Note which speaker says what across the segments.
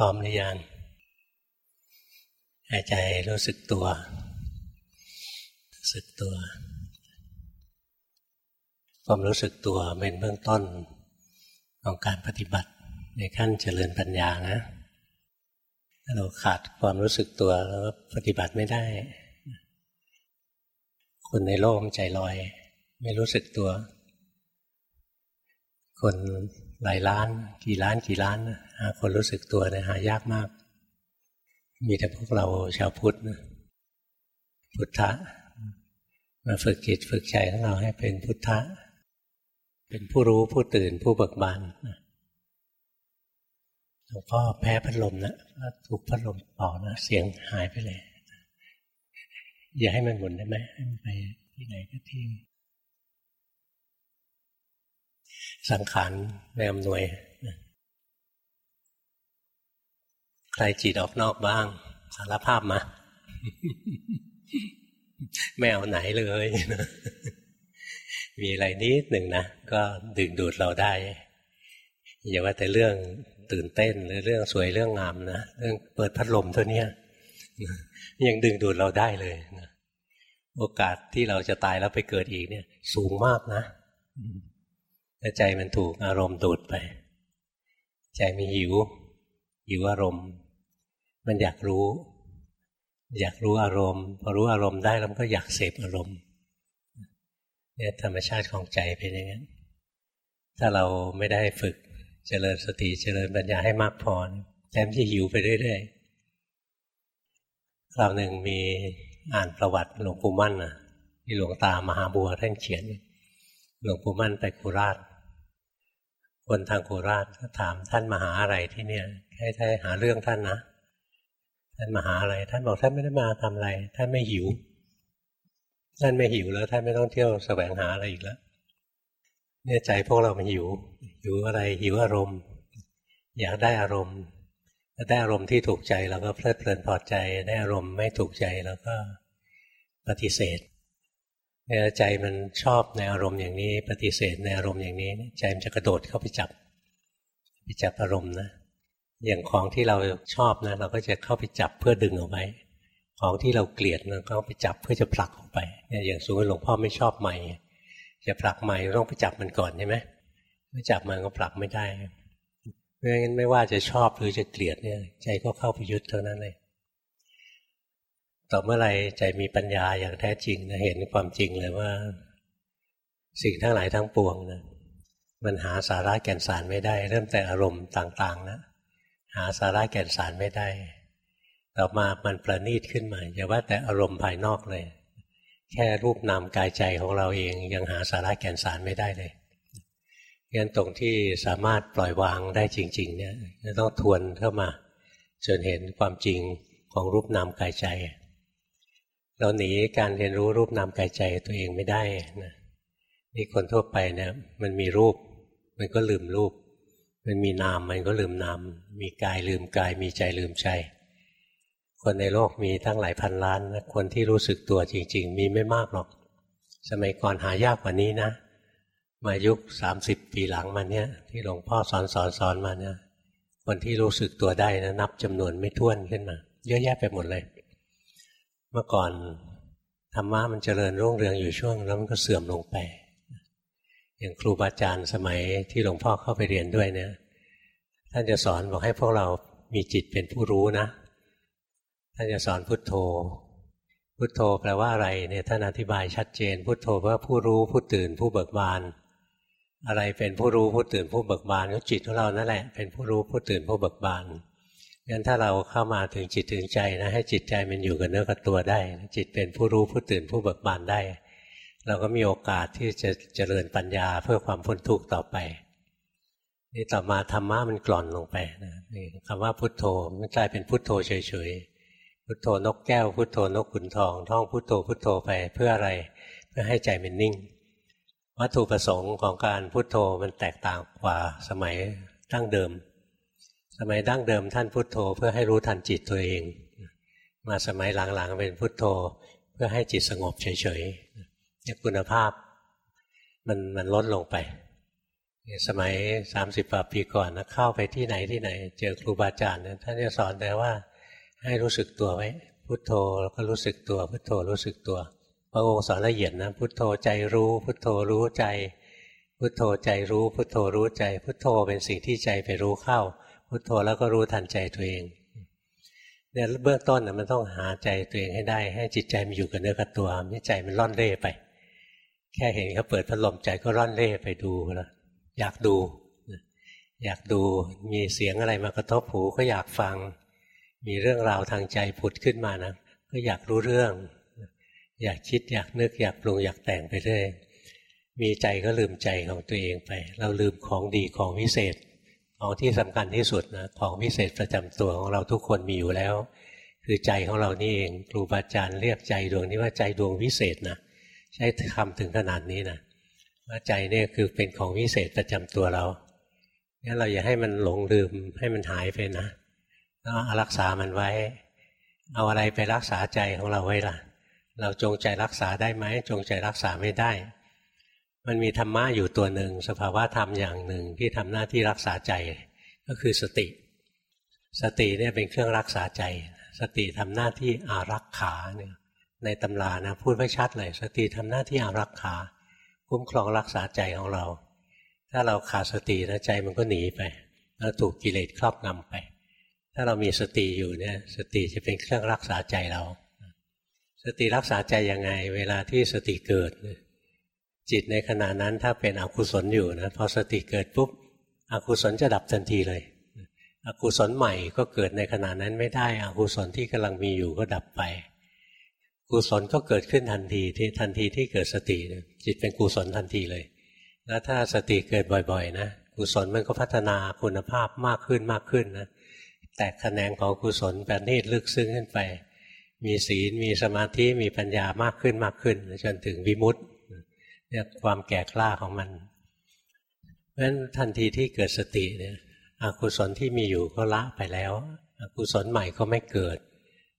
Speaker 1: พร้อมหรือยังหายใจรู้สึกตัว รู้สึกตัว ความรู้สึกตัวเป็นเบื้องต้นของการปฏิบัติในขั้นเจริญปัญญานะถ้าเราขาดความรู้สึกตัวแล้วปฏิบัติไม่ได้ คนในโลกใจลอย ไม่รู้สึกตัว คน หลายล้าน กี่ล้านกี่ล้านหาคนรู้สึกตัวเนี่ยหายากมาก มีแต่พวกเราชาวพุทธพุทธะมาฝึกจิตฝึกใจของเราให้เป็นพุทธะ เป็นผู้รู้ผู้ตื่นผู้เบิกบานหลวงพ่อแพ้พัดลมนะถูกพัดลมเป่านะเสียงหายไปเลย อย่าให้มันหมุนได้ไหมให้มันไปที่ไหนก็ที่ สังขารไม่อำนวย ใครจิตออกนอกบ้าง สารภาพมา ไม่เอาไหนเลย มีอะไรนิดหนึ่งนะ ก็ดึงดูดเราได้ อย่าว่าแต่เรื่องตื่นเต้นหรือเรื่องสวยเรื่องงามนะ เรื่องเปิดพัดลมเท่านี้ยังดึงดูดเราได้เลยนะโอกาสที่เราจะตายแล้วไปเกิดอีกเนี่ย สูงมากนะ ถ้าใจมันถูกอารมณ์ดูดไป ใจมีหิว หิวอารมณ์ มันอยากรู้ อยากรู้อารมณ์ พอรู้อารมณ์ได้แล้วมันก็อยากเสพอารมณ์เนี่ยธรรมชาติของใจเป็นอย่างนั้น ถ้าเราไม่ได้ฝึกเจริญสติเจริญปัญญาให้มากพอใจมันจะหิวไปเรื่อยๆคราวหนึ่งมีอ่านประวัติหลวงปู่มั่นนะที่หลวงตามหาบัวท่านเขียนหลวงปู่มั่นไปโคราช คนทางโคราชก็ถามท่านมาหาอะไรที่เนี่ยให้ท่านหาเรื่องท่านนะท่านมาหาอะไร ท่านบอกท่านไม่ได้มาทำอะไร ท่านไม่หิว ท่านไม่หิวแล้ว ท่านไม่ต้องเที่ยวแสวงหาอะไรอีกแล้วเนี่ยใจพวกเรามันหิวหิวอะไรหิวอารมณ์ อยากได้อารมณ์ได้อารมณ์ที่ถูกใจเราก็เพลิดเพลินพอใจได้อารมณ์ไม่ถูกใจเราก็ปฏิเสธ เนี่ยใจมันชอบในอารมณ์อย่างนี้ ปฏิเสธในอารมณ์อย่างนี้ ใจมันจะกระโดดเข้าไปจับ ไปจับอารมณ์นะอย่างของที่เราชอบนะ เราก็จะเข้าไปจับเพื่อดึงเอาไว้ ของที่เราเกลียดเราก็ไปจับเพื่อจะผลักออกไปเนี่ยอย่างสมมติหลวงพ่อไม่ชอบใหม่จะผลักใหม่ต้องไปจับมันก่อนใช่ไหมไม่จับมันก็ผลักไม่ได้เพราะงั้นไม่ว่าจะชอบหรือจะเกลียดเนี่ย ใจก็เข้าไปยึดเท่านั้นเลย ต่อเมื่อไรใจมีปัญญาอย่างแท้จริงนะเห็นความจริงเลยว่า สิ่งทั้งหลายทั้งปวงนะมันหาสาระแก่นสารไม่ได้ เริ่มแต่อารมณ์ต่าง ๆ นะหาสาระแก่นสารไม่ได้ ต่อมามันประณีตขึ้นมาอย่าว่าแต่อารมณ์ภายนอกเลย แค่รูปนามกายใจของเราเองยังหาสาระแก่นสารไม่ได้เลยงั้นตรงที่สามารถปล่อยวางได้จริง ๆ เนี่ยต้องทวนเข้ามาจนเห็นความจริงของรูปนามกายใจ เราหนีการเรียนรู้รูปนามกายใจตัวเองไม่ได้นะนี่คนทั่วไปเนี่ยมันมีรูป มันก็ลืมรูป มันมีนามมันก็ลืมนาม มีกายลืมกาย มีใจลืมใจ คนในโลกมีทั้งหลายพันล้านนะคนที่รู้สึกตัวจริง ๆ มีไม่มากหรอก สมัยก่อนหายากกว่านี้นะ มายุคสามสิบปีหลังมาเนี้ยที่หลวงพ่อสอนสอนสอนมาเนี่ยคนที่รู้สึกตัวได้นะนับจำนวนไม่ท้วนขึ้นมา เยอะแยะไปหมดเลย เมื่อก่อนธรรมะมันเจริญรุ่งเรืองอยู่ช่วงแล้วมันก็เสื่อมลงไป อย่างครูบาอาจารย์สมัยที่หลวงพ่อเข้าไปเรียนด้วยเนี่ยท่านจะสอนบอกให้พวกเรามีจิตเป็นผู้รู้นะ ท่านจะสอนพุทโธ พุทโธแปลว่าอะไรเนี่ยท่านอธิบายชัดเจน พุทโธว่าผู้รู้ผู้ตื่นผู้เบิกบาน อะไรเป็นผู้รู้ผู้ตื่นผู้เบิกบานก็จิตของเรานั่นแหละ เป็นผู้รู้ผู้ตื่นผู้เบิกบาน งั้นถ้าเราเข้ามาถึงจิตถึงใจนะให้จิตใจมันอยู่กับเนื้อกับตัวได้ จิตเป็นผู้รู้ผู้ตื่นผู้เบิกบานได้ เราก็มีโอกาสที่จะเจริญปัญญาเพื่อความพ้นทุกข์ต่อไป นี่ต่อมาธรรมะมันกล่อนลงไปนะคำว่าพุทโธมันกลายเป็นพุทโธเฉยๆพุทโธนกแก้วพุทโธนกขุนทอง ท่องพุทโธพุทโธไปเพื่ออะไรเพื่อให้ใจมันนิ่ง วัตถุประสงค์ของการพุทโธมันแตกต่างกว่าสมัยตั้งเดิม สมัยดั้งเดิมท่านพุทโธเพื่อให้รู้ทันจิตตัวเอง มาสมัยหลังๆเป็นพุทโธเพื่อให้จิตสงบเฉยๆเนี่ยคุณภาพมันมันลดลงไป สมัยสามสิบปีก่อนนะเข้าไปที่ไหนที่ไหน เจอครูบาอาจารย์ท่านจะสอนแต่ว่าให้รู้สึกตัวไว้ พุทโธแล้วก็รู้สึกตัวพุทโธรู้สึกตัวพระองค์สอนละเอียดนะพุทโธใจรู้ พุทโธรู้ใจ พุทโธใจรู้ พุทโธรู้ใจ พุทโธเป็นสิ่งที่ใจไปรู้เข้า พุทโธแล้วก็รู้ทันใจตัวเองเนี่ยเบื้องต้นนะมันต้องหาใจตัวเองให้ได้ ให้จิตใจมันอยู่กับเนื้อกับตัวไม่ใจมันล่อนเร่ไป แค่เห็นเขาเปิดพัดลมใจก็ร่อนเร่ไปดูแล้วอยากดู อยากดูมีเสียงอะไรมากระทบหูก็อยากฟัง มีเรื่องราวทางใจผุดขึ้นมานะก็อยากรู้เรื่อง อยากคิดอยากนึกอยากปรุงอยากแต่งไปเรื่อยมีใจก็ลืมใจของตัวเองไป เราลืมของดีของวิเศษ ของที่สำคัญที่สุดนะของวิเศษประจำตัวของเราทุกคนมีอยู่แล้ว คือใจของเรานี่เองครูบาอาจารย์เรียกใจดวงนี้ว่าใจดวงวิเศษนะใช้คำถึงขนาดนี้นะว่าใจเนี่ยคือเป็นของวิเศษประจำตัวเรางั้นเราอย่าให้มันหลงลืมให้มันหายไปนะต้องรักษามันไว้ เอาอะไรไปรักษาใจของเราไว้ล่ะ เราจงใจรักษาได้ไหมจงใจรักษาไม่ได้ มันมีธรรมะอยู่ตัวหนึ่งสภาวะธรรมอย่างหนึ่งที่ทำหน้าที่รักษาใจก็คือสติ สติเนี่ยเป็นเครื่องรักษาใจ สติทำหน้าที่อารักขาเนี่ยในตำรานะพูดไว้ชัดเลย สติทำหน้าที่อารักขา คุ้มครองรักษาใจของเรา ถ้าเราขาดสตินะใจมันก็หนีไปแล้วถูกกิเลสครอบงำไป ถ้าเรามีสติอยู่เนี่ยสติจะเป็นเครื่องรักษาใจเรา สติรักษาใจยังไง เวลาที่สติเกิด จิตในขณะนั้นถ้าเป็นอกุศลอยู่นะพอสติเกิดปุ๊บอกุศลจะดับทันทีเลยอกุศลใหม่ก็เกิดในขณะนั้นไม่ได้อกุศลที่กำลังมีอยู่ก็ดับไป กุศลก็เกิดขึ้นทันทีที่ทันทีที่เกิดสติจิตเป็นกุศลทันทีเลย แล้วถ้าสติเกิดบ่อยๆ นะกุศลมันก็พัฒนาคุณภาพมากขึ้นมากขึ้นนะแตกแขนงของกุศลแปณีตลึกซึ้งขึ้นไป มีศีลมีสมาธิมีปัญญามากขึ้นมากขึ้นจนถึงวิมุตติ เนี่ยความแก่กล้าของมันเพราะฉะนั้นทันทีที่เกิดสติเนี่ยอกุศลที่มีอยู่ก็ละไปแล้วอกุศลใหม่ก็ไม่เกิด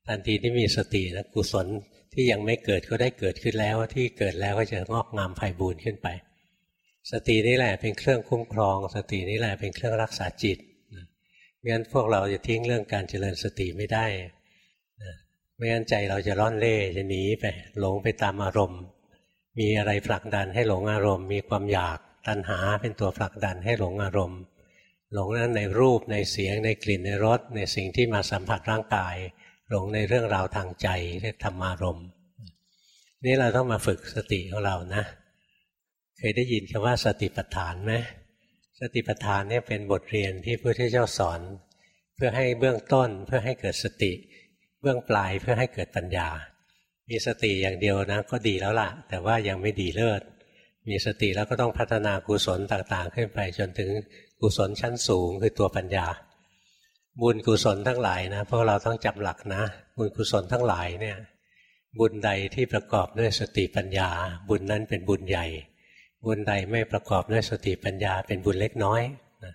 Speaker 1: ทันทีที่มีสตินะกุศลที่ยังไม่เกิดก็ได้เกิดขึ้นแล้วที่เกิดแล้วก็จะงอกงามไพ่บูรณ์ขึ้นไป สตินี่แหละเป็นเครื่องคุ้มครอง สตินี่แหละเป็นเครื่องรักษาจิตงั้นพวกเราจะทิ้งเรื่องการเจริญสติไม่ได้ไม่งั้นใจเราจะร่อนเล่จะหนีไปหลงไปตามอารมณ์ มีอะไรผลักดันให้หลงอารมณ์ มีความอยากตัณหาเป็นตัวผลักดันให้หลงอารมณ์ หลงนั้นในรูปในเสียงในกลิ่นในรสในสิ่งที่มาสัมผัสร่างกาย หลงในเรื่องราวทางใจเรียกธรรมารมณ์นี่เราต้องมาฝึกสติของเรานะ เคยได้ยินคำว่าสติปัฏฐานไหมสติปัฏฐานเนี่ยเป็นบทเรียนที่พระพุทธเจ้าสอน เพื่อให้เบื้องต้นเพื่อให้เกิดสติ เบื้องปลายเพื่อให้เกิดปัญญา มีสติอย่างเดียวนะก็ดีแล้วล่ะ แต่ว่ายังไม่ดีเลิศ มีสติแล้วก็ต้องพัฒนากุศลต่างๆ ขึ้นไปจนถึงกุศลชั้นสูงคือตัวปัญญา บุญกุศลทั้งหลายนะพวกเราต้องจับหลักนะ บุญกุศลทั้งหลายเนี่ย บุญใดที่ประกอบด้วยสติปัญญา บุญนั้นเป็นบุญใหญ่ บุญใดไม่ประกอบด้วยสติปัญญา เป็นบุญเล็กน้อยนะ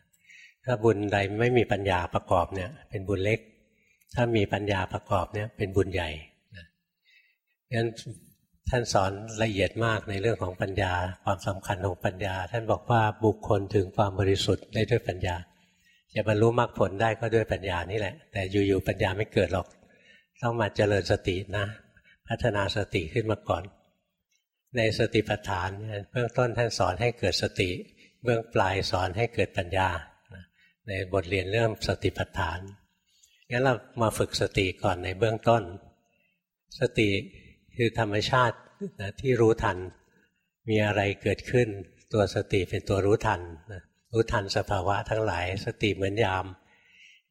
Speaker 1: ถ้าบุญใดไม่มีปัญญาประกอบเนี่ย เป็นบุญเล็ก ถ้ามีปัญญาประกอบเนี่ยเป็นบุญใหญ่ งั้นท่านสอนละเอียดมากในเรื่องของปัญญา ความสำคัญของปัญญา ท่านบอกว่าบุคคลถึงความบริสุทธิ์ได้ด้วยปัญญา จะบรรลุมรรคผลได้ก็ด้วยปัญญานี่แหละ แต่อยู่ๆปัญญาไม่เกิดหรอก ต้องมาเจริญสตินะ พัฒนาสติขึ้นมาก่อน ในสติปัฏฐานเบื้องต้นท่านสอนให้เกิดสติ เบื้องปลายสอนให้เกิดปัญญา ในบทเรียนเรื่องสติปัฏฐานงั้นเรามาฝึกสติก่อนในเบื้องต้น สติ คือธรรมชาติที่รู้ทัน มีอะไรเกิดขึ้น ตัวสติเป็นตัวรู้ทันนะรู้ทันสภาวะทั้งหลาย สติเหมือนยาม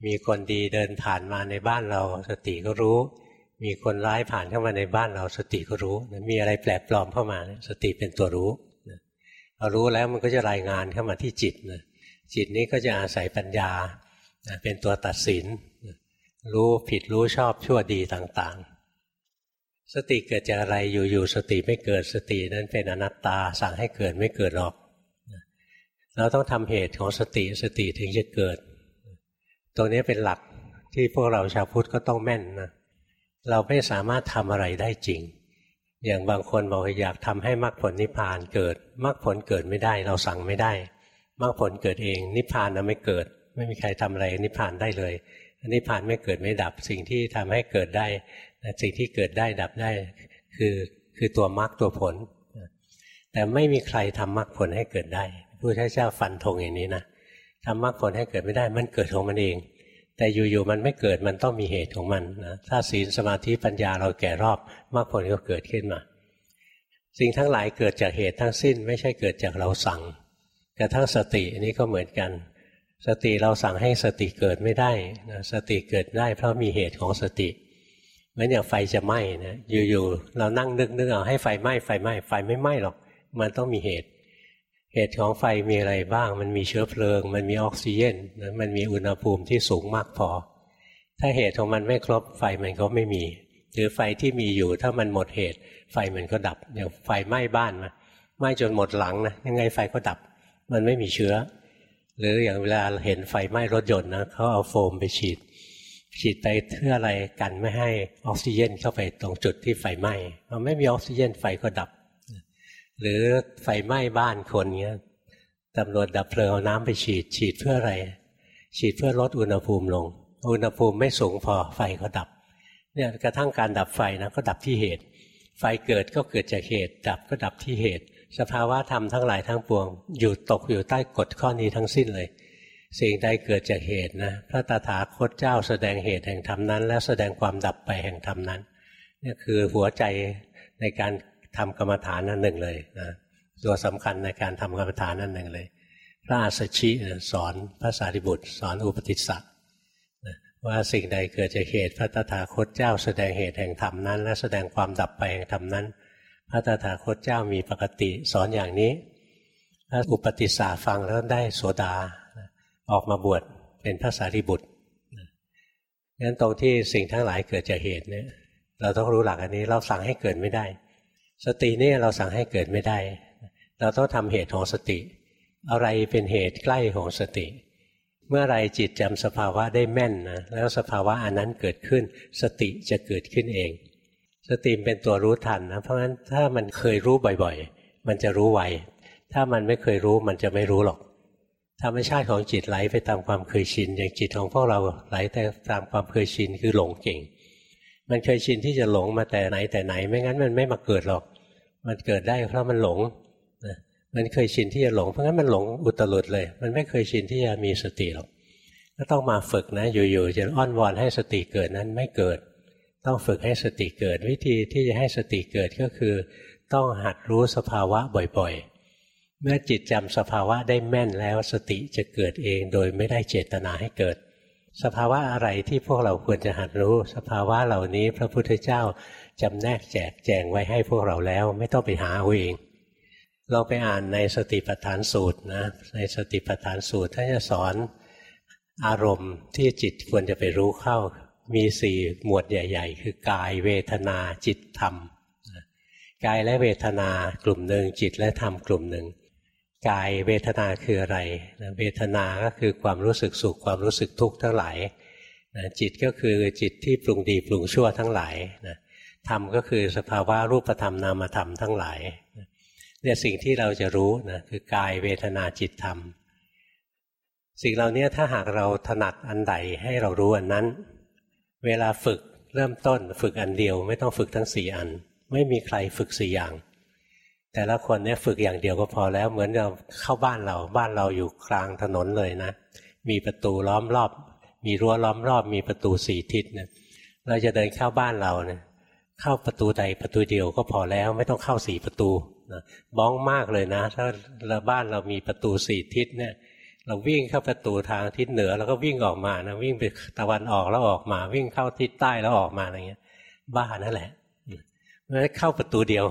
Speaker 1: มีคนดีเดินผ่านมาในบ้านเรา สติก็รู้ มีคนร้ายผ่านเข้ามาในบ้านเราสติก็รู้มีอะไรแปลกปลอมเข้ามาสติเป็นตัวรู้เรารู้แล้วมันก็จะรายงานเข้ามาที่จิตจิตนี้ก็จะอาศัยปัญญาเป็นตัวตัดสินรู้ผิดรู้ชอบชั่วดีต่างๆ สติเกิดจากอะไรอยู่ๆสติไม่เกิดสตินั้นเป็นอนัตตาสั่งให้เกิดไม่เกิดหรอก เราต้องทำเหตุของสติสติถึงจะเกิด ตรงนี้เป็นหลักที่พวกเราชาวพุทธก็ต้องแม่นนะเราไม่สามารถทำอะไรได้จริง อย่างบางคนบอกอยากทำให้มรรคผลนิพพานเกิดมรรคผลเกิดไม่ได้ เราสั่งไม่ได้มรรคผลเกิดเอง นิพพานนะไม่เกิด ไม่มีใครทำอะไรนิพพานได้เลยนิพพานไม่เกิดไม่ดับสิ่งที่ทำให้เกิดได้ สิ่งที่เกิดได้ดับได้ คือคือตัวมรรคตัวผล แต่ไม่มีใครทำมรรคผลให้เกิดได้พระพุทธเจ้าฟันธงอย่างนี้นะทำมรรคผลให้เกิดไม่ได้ มันเกิดของมันเอง แต่อยู่ๆมันไม่เกิดมันต้องมีเหตุของมันนะถ้าศีลสมาธิปัญญาเราแก่รอบมรรคผลก็เกิดขึ้นมา สิ่งทั้งหลายเกิดจากเหตุทั้งสิ้น ไม่ใช่เกิดจากเราสั่งกระทั่งสติอันนี้ก็เหมือนกัน สติเราสั่งให้สติเกิดไม่ได้นะสติเกิดได้ เพราะมีเหตุของสติ เหมือนอย่างไฟจะไหม้นะอยู่ๆเรานั่งนึกนึกเอาให้ไฟไหม้ไฟไหม้ไฟไม่ไหม้หรอก มันต้องมีเหตุ เหตุของไฟมีอะไรบ้าง มันมีเชื้อเพลิง มันมีออกซิเจนมันมีอุณหภูมิที่สูงมากพอ ถ้าเหตุของมันไม่ครบไฟมันก็ไม่มีหรือไฟที่มีอยู่ถ้ามันหมดเหตุ ไฟมันก็ดับอย่างไฟไหม้บ้านมาไหม้จนหมดหลังนะยังไงไฟก็ดับ มันไม่มีเชื้อ หรืออย่างเวลาเห็นไฟไหม้รถยนต์นะเขาเอาโฟมไปฉีด ฉีดไปเพื่ออะไรกันไม่ให้ออกซิเจนเข้าไปตรงจุดที่ไฟไหม้พอไม่มีออกซิเจนไฟก็ดับ หรือไฟไหม้บ้านคนเงี้ยตำรวจดับเพลิงเอาน้ำไปฉีดฉีดเพื่ออะไร ฉีดเพื่อลดอุณหภูมิลง อุณหภูมิไม่สูงพอไฟก็ดับเนี่ยกระทั่งการดับไฟนะก็ดับที่เหตุ ไฟเกิดก็เกิดจากเหตุ ดับก็ดับที่เหตุ สภาวะธรรมทั้งหลายทั้งปวง อยู่ตกอยู่ใต้กฎข้อนี้ทั้งสิ้นเลย สิ่งใดเกิดจากเหตุนะพระตถาคตเจ้าแสดงเหตุแห่งธรรมนั้น และแสดงความดับไปแห่งธรรมนั้นนี่คือหัวใจในการทำกรรมฐานนั่นหนึ่งเลยนะตัวสำคัญในการทำกรรมฐานนั่นหนึ่งเลย พระอาสชิสอนพระสารีบุตร สอนอุปติสสะว่าสิ่งใดเกิดจากเหตุพระตถาคตเจ้าแสดงเหตุแห่งธรรมนั้น และแสดงความดับไปแห่งธรรมนั้น พระตถาคตเจ้ามีปกติสอนอย่างนี้พระอุปติสาฟังแล้วได้โสดา ออกมาบวชเป็นพระสารีบุตรงั้นตรงที่สิ่งทั้งหลายเกิดจากเหตุเนี่ย เราต้องรู้หลักอันนี้เราสั่งให้เกิดไม่ได้ สตินี่เราสั่งให้เกิดไม่ได้ เราต้องทำเหตุของสติ อะไรเป็นเหตุใกล้ของสติ เมื่อไรจิตจำสภาวะได้แม่นนะแล้วสภาวะอันนั้นเกิดขึ้น สติจะเกิดขึ้นเอง สติเป็นตัวรู้ทันนะเพราะฉะนั้นถ้ามันเคยรู้บ่อยๆ มันจะรู้ไวถ้ามันไม่เคยรู้มันจะไม่รู้หรอก ธรรมชาติของจิตไหลไปตามความเคยชิน อย่างจิตของพวกเราไหลแต่ตามความเคยชินคือหลงเก่ง มันเคยชินที่จะหลงมาแต่ไหนแต่ไหน ไม่งั้นมันไม่มาเกิดหรอก มันเกิดได้เพราะมันหลงมันเคยชินที่จะหลงเพราะงั้นมันหลงอุตรุดเลย มันไม่เคยชินที่จะมีสติหรอกก็ต้องมาฝึกนะ อยู่ๆจะอ้อนวอนให้สติเกิดนั้นไม่เกิด ต้องฝึกให้สติเกิด วิธีที่จะให้สติเกิดก็คือ ต้องหัดรู้สภาวะบ่อยๆ เมื่อจิตจำสภาวะได้แม่นแล้วสติจะเกิดเองโดยไม่ได้เจตนาให้เกิด สภาวะอะไรที่พวกเราควรจะหัดรู้ สภาวะเหล่านี้พระพุทธเจ้าจำแนกแจกแจงไว้ให้พวกเราแล้วไม่ต้องไปหาเอาเองเราไปอ่านในสติปัฏฐานสูตรนะในสติปัฏฐานสูตรท่านจะสอนอารมณ์ที่จิตควรจะไปรู้เข้า มีสี่หมวดใหญ่ ๆ คือกายเวทนาจิตธรรมกายและเวทนากลุ่มหนึ่งจิตและธรรมกลุ่มหนึ่ง กายเวทนาคืออะไรเวทนาก็คือความรู้สึกสุขความรู้สึกทุกข์ทั้งหลายจิตก็คือจิตที่ปรุงดีปรุงชั่วทั้งหลายธรรมก็คือสภาวะรูปธรรมนามธรรมทั้งหลายเนี่ยสิ่งที่เราจะรู้นะคือกายเวทนาจิตธรรม สิ่งเหล่านี้ถ้าหากเราถนัดอันใดให้เรารู้อันนั้น เวลาฝึกเริ่มต้นฝึกอันเดียว ไม่ต้องฝึกทั้งสี่อัน ไม่มีใครฝึกสี่อย่าง แต่ละคนเนี่ยฝึกอย่างเดียวก็พอแล้ว เหมือนเราเข้าบ้านเราบ้านเราอยู่กลางถนนเลยนะ มีประตูล้อมรอบ มีรั้วล้อมรอบ มีประตูสี่ทิศเนี่ยเราจะเดินเข้าบ้านเราเนี่ยเข้าประตูใดประตูเดียวก็พอแล้ว ไม่ต้องเข้าสี่ประตูนะบ้องมากเลยนะ ถ้าเราบ้านเรามีประตูสี่ทิศเนี่ยเราวิ่งเข้าประตูทางทิศเหนือแล้วก็วิ่งออกมานะวิ่งไปตะวันออกแล้วออกมา วิ่งเข้าทิศใต้แล้วออกมาอะไรเงี้ย บ้านั่นแหละไม่ได้เข้าประตูเดียว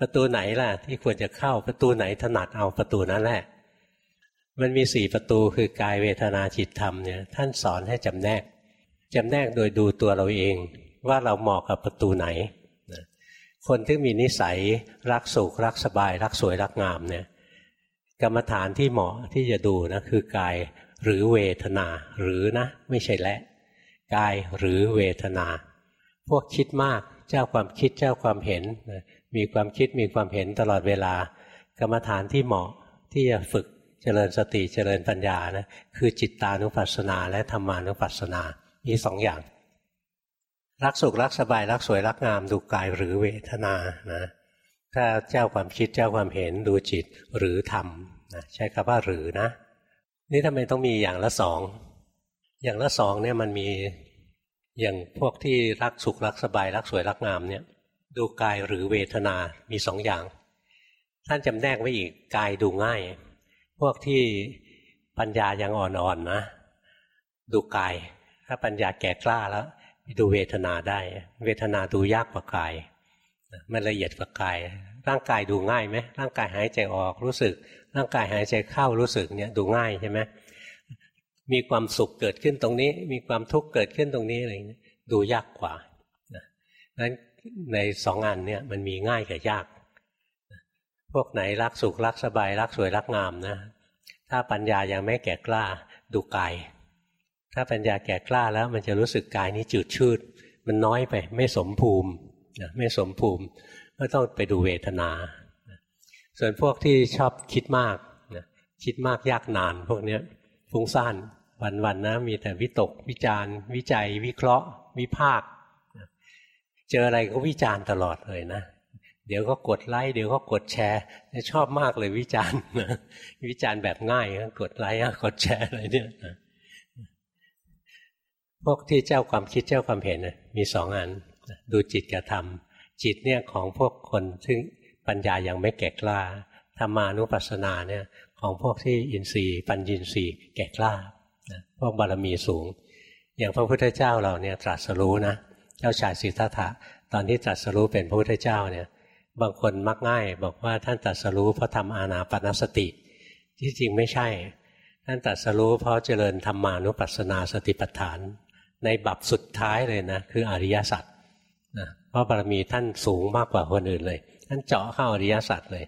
Speaker 1: ประตูไหนล่ะ ที่ควรจะเข้าประตูไหนถนัดเอาประตูนั้นแหละ มันมีสี่ประตูคือกายเวทนาจิตธรรมเนี่ยท่านสอนให้จำแนกจำแนกโดยดูตัวเราเอง ว่าเราเหมาะกับประตูไหน คนที่มีนิสัยรักสุขรักสบาย รักสวยรักงามเนี่ยกรรมฐานที่เหมาะที่จะดูนะคือกายหรือเวทนาหรือนะ ไม่ใช่และ กายหรือเวทนา พวกคิดมากเจ้าความคิดเจ้าความเห็น มีความคิดมีความเห็นตลอดเวลา กรรมฐานที่เหมาะที่จะฝึกเจริญสติเจริญปัญญานะคือจิตตานุปัสสนา และธรรมานุปัสสนามีสองอย่าง รักสุขรักสบายรักสวยรักงามดูกายหรือเวทนานะถ้าเจ้าความคิดเจ้าความเห็นดูจิตหรือธรรมนะใช้คำว่าหรือนะ นี่ทำไมต้องมีอย่างละสองอย่างละสองเนี่ยมันมีอย่างพวกที่รักสุขรักสบายรักสวยรักงามเนี่ย ดูกายหรือเวทนา มีสองอย่าง ท่านจำแนกไว้อีก กายดูง่าย พวกที่ปัญญายังอ่อนๆนนะดูกาย ถ้าปัญญาแก่กล้าแล้วดูเวทนาได้ เวทนาดูยากกว่ากายมันละเอียดกว่ากาย ร่างกายดูง่ายไหมร่างกายหายใจออกรู้สึก ร่างกายหายใจเข้ารู้สึกเนี่ยดูง่ายใช่ไหมมีความสุขเกิดขึ้นตรงนี้ มีความทุกข์เกิดขึ้นตรงนี้อะไรดูยากกว่านั้น ในสองอันเนี่ยมันมีง่ายกับยาก พวกไหนรักสุขรักสบาย รักสวยรักงามนะ ถ้าปัญญายังไม่แก่กล้าดูกาย ถ้าปัญญาแก่กล้าแล้วมันจะรู้สึกกายนี้จืดชืด มันน้อยไป ไม่สมภูมินะไม่สมภูมิก็ต้องไปดูเวทนา ส่วนพวกที่ชอบคิดมากนะคิดมากยากนาน พวกนี้ฟุ้งซ่านวันๆนะมีแต่วิตกวิจารวิจัย วิเคราะห์ วิพาก เจออะไรก็วิจารณ์ตลอดเลยนะเดี๋ยวก็กดไลค์เดี๋ยวก็กดแชร์ชอบมากเลยวิจารณ์นะวิจารณ์แบบง่ายกดไลค์กดแชร์อะไรเนี่ยพวกที่เจ้าความคิดเจ้าความเห็นมีสองอันดูจิตกับธรรม จิตเนี่ยของพวกคนซึ่งปัญญายังไม่แก่กล้าธรรมานุปัสสนาเนี่ยของพวกที่อินทรีย์ ปัญญินทรีย์แก่กล้าพวกบารมีสูง อย่างพระพุทธเจ้าเราเนี่ยตรัสรู้นะ เจ้าชายสิทธัตถะตอนที่ตรัสรู้เป็นพระพุทธเจ้าเนี่ยบางคนมักง่าย บอกว่าท่านตรัสรู้เพราะทำอานาปนสติ ที่จริงไม่ใช่ ท่านตรัสรู้เพราะเจริญธรรมานุปัสสนาสติปัฏฐาน ในบับสุดท้ายเลยนะคืออริยสัจนะเพราะบารมีท่านสูงมากกว่าคนอื่นเลย ท่านเจาะเข้าอริยสัจเลย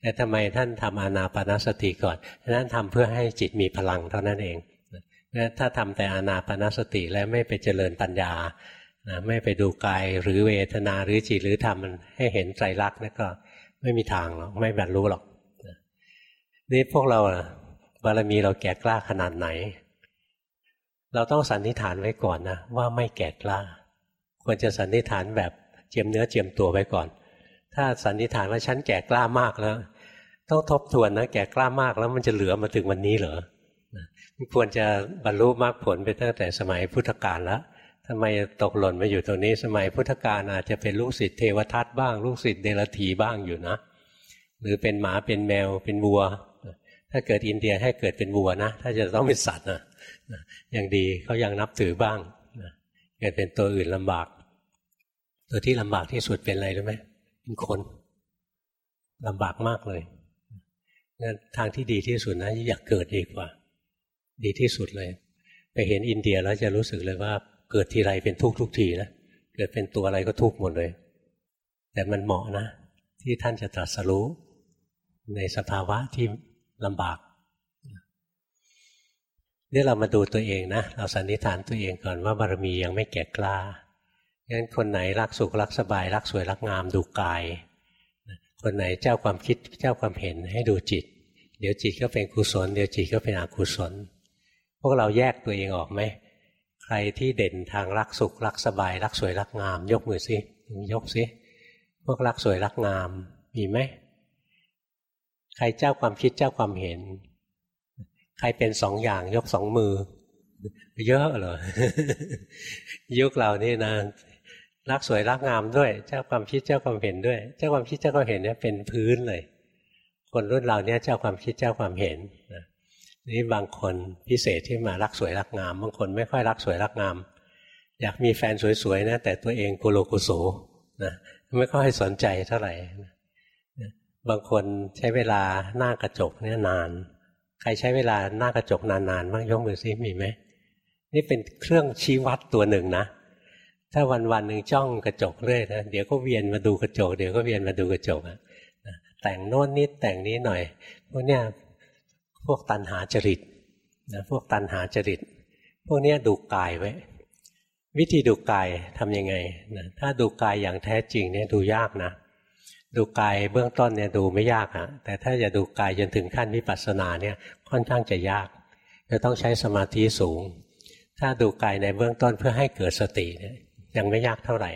Speaker 1: แต่ทำไมท่านทำอานาปนสติก่อนท่านทำเพื่อให้จิตมีพลังเท่านั้นเองถ้าทำแต่อานาปนสติแล้วไม่ไปเจริญปัญญา นะไม่ไปดูกายหรือเวทนาหรือจิตหรือธรรมมันให้เห็นไตรลักษณ์นี่ก็ไม่มีทางหรอกไม่บรรลุหรอกนี่พวกเราบารมีเราแก่กล้าขนาดไหน เราต้องสันนิษฐานไว้ก่อนนะว่าไม่แก่กล้า ควรจะสันนิษฐานแบบเจียมเนื้อเจียมตัวไว้ก่อน ถ้าสันนิษฐานว่าฉันแก่กล้ามากแล้ว ต้องทบทวนนะแก่กล้ามากแล้วมันจะเหลือมาถึงวันนี้เหรอควรจะบรรลุมรรคผลไปตั้งแต่สมัยพุทธกาลแล้ว ทำไมตกหล่นมาอยู่ตรงนี้ สมัยพุทธกาลอาจจะเป็นลูกศิษย์เทวทัตบ้าง ลูกศิษย์เดลถีบ้างอยู่นะ หรือเป็นหมาเป็นแมวเป็นวัว ถ้าเกิดอินเดียให้เกิดเป็นวัวนะ ถ้าจะต้องเป็นสัตว์นะอย่างดีเขายังนับถือบ้างเกิดเป็นตัวอื่นลำบาก ตัวที่ลำบากที่สุดเป็นอะไรรู้ไหมเป็นคนลำบากมากเลยงั้นทางที่ดีที่สุดนะอยากเกิดดีกว่า ดีที่สุดเลย ไปเห็นอินเดียแล้วจะรู้สึกเลยว่า เกิดทีไรเป็นทุกทุกทีนะเกิดเป็นตัวอะไรก็ทุกหมดเลย แต่มันเหมาะนะ ที่ท่านจะตรัสรู้ในสภาวะที่ลำบากนี่เรามาดูตัวเองนะ เราสันนิษฐานตัวเองก่อนว่าบารมียังไม่แก่กล้างั้นคนไหนรักสุขรักสบาย รักสวยรักงามดูกาย คนไหนเจ้าความคิดเจ้าความเห็นให้ดูจิต เดี๋ยวจิตก็เป็นกุศล เดี๋ยวจิตก็เป็นอกุศล พวกเราแยกตัวเองออกไหม ใครที่เด่นทางรักสุข รักสบาย รักสวยรักงาม ยกมือสิยกสิพวกรักสวยรักงาม มีไหมใครเจ้าความคิดเจ้าความเห็น ใครเป็นสองอย่างยกสองมือ เยอะเหรอยุคเรานี่นะรักสวยรักงามด้วย เจ้าความคิดเจ้าความเห็นด้วย เจ้าความคิดเจ้าความเห็นเนี่ยเป็นพื้นเลย คนรุ่นเราเนี่ยเจ้าความคิดเจ้าความเห็นนะ นี่บางคนพิเศษที่มารักสวยรักงาม บางคนไม่ค่อยรักสวยรักงาม อยากมีแฟนสวยๆนะแต่ตัวเองกุโลกุโสนะไม่ค่อยสนใจเท่าไหร่บางคนใช้เวลาหน้ากระจกเนี่ยนาน ใครใช้เวลาหน้ากระจกนานๆบ้างยกมือซิมีไหมนี่เป็นเครื่องชี้วัดตัวหนึ่งนะ ถ้าวันวันหนึ่งจ้องกระจกเรื่อยนะเดี๋ยวก็เวียนมาดูกระจก เดี๋ยวก็เวียนมาดูกระจกอะแต่งโน้นนิดแต่งนี้หน่อยพวกเนี้ย พวกตันหาจริตนะพวกตันหาจริต พวกนี้ดูกายไว้ วิธีดูกายทำยังไงนะถ้าดูกายอย่างแท้จริงเนี่ยดูยากนะ ดูกายเบื้องต้นเนี่ยดูไม่ยากอะแต่ถ้าจะดูกายจนถึงขั้นวิปัสสนาเนี่ยค่อนข้างจะยาก จะต้องใช้สมาธิสูง ถ้าดูกายในเบื้องต้นเพื่อให้เกิดสติเนี่ยยังไม่ยากเท่าไหร่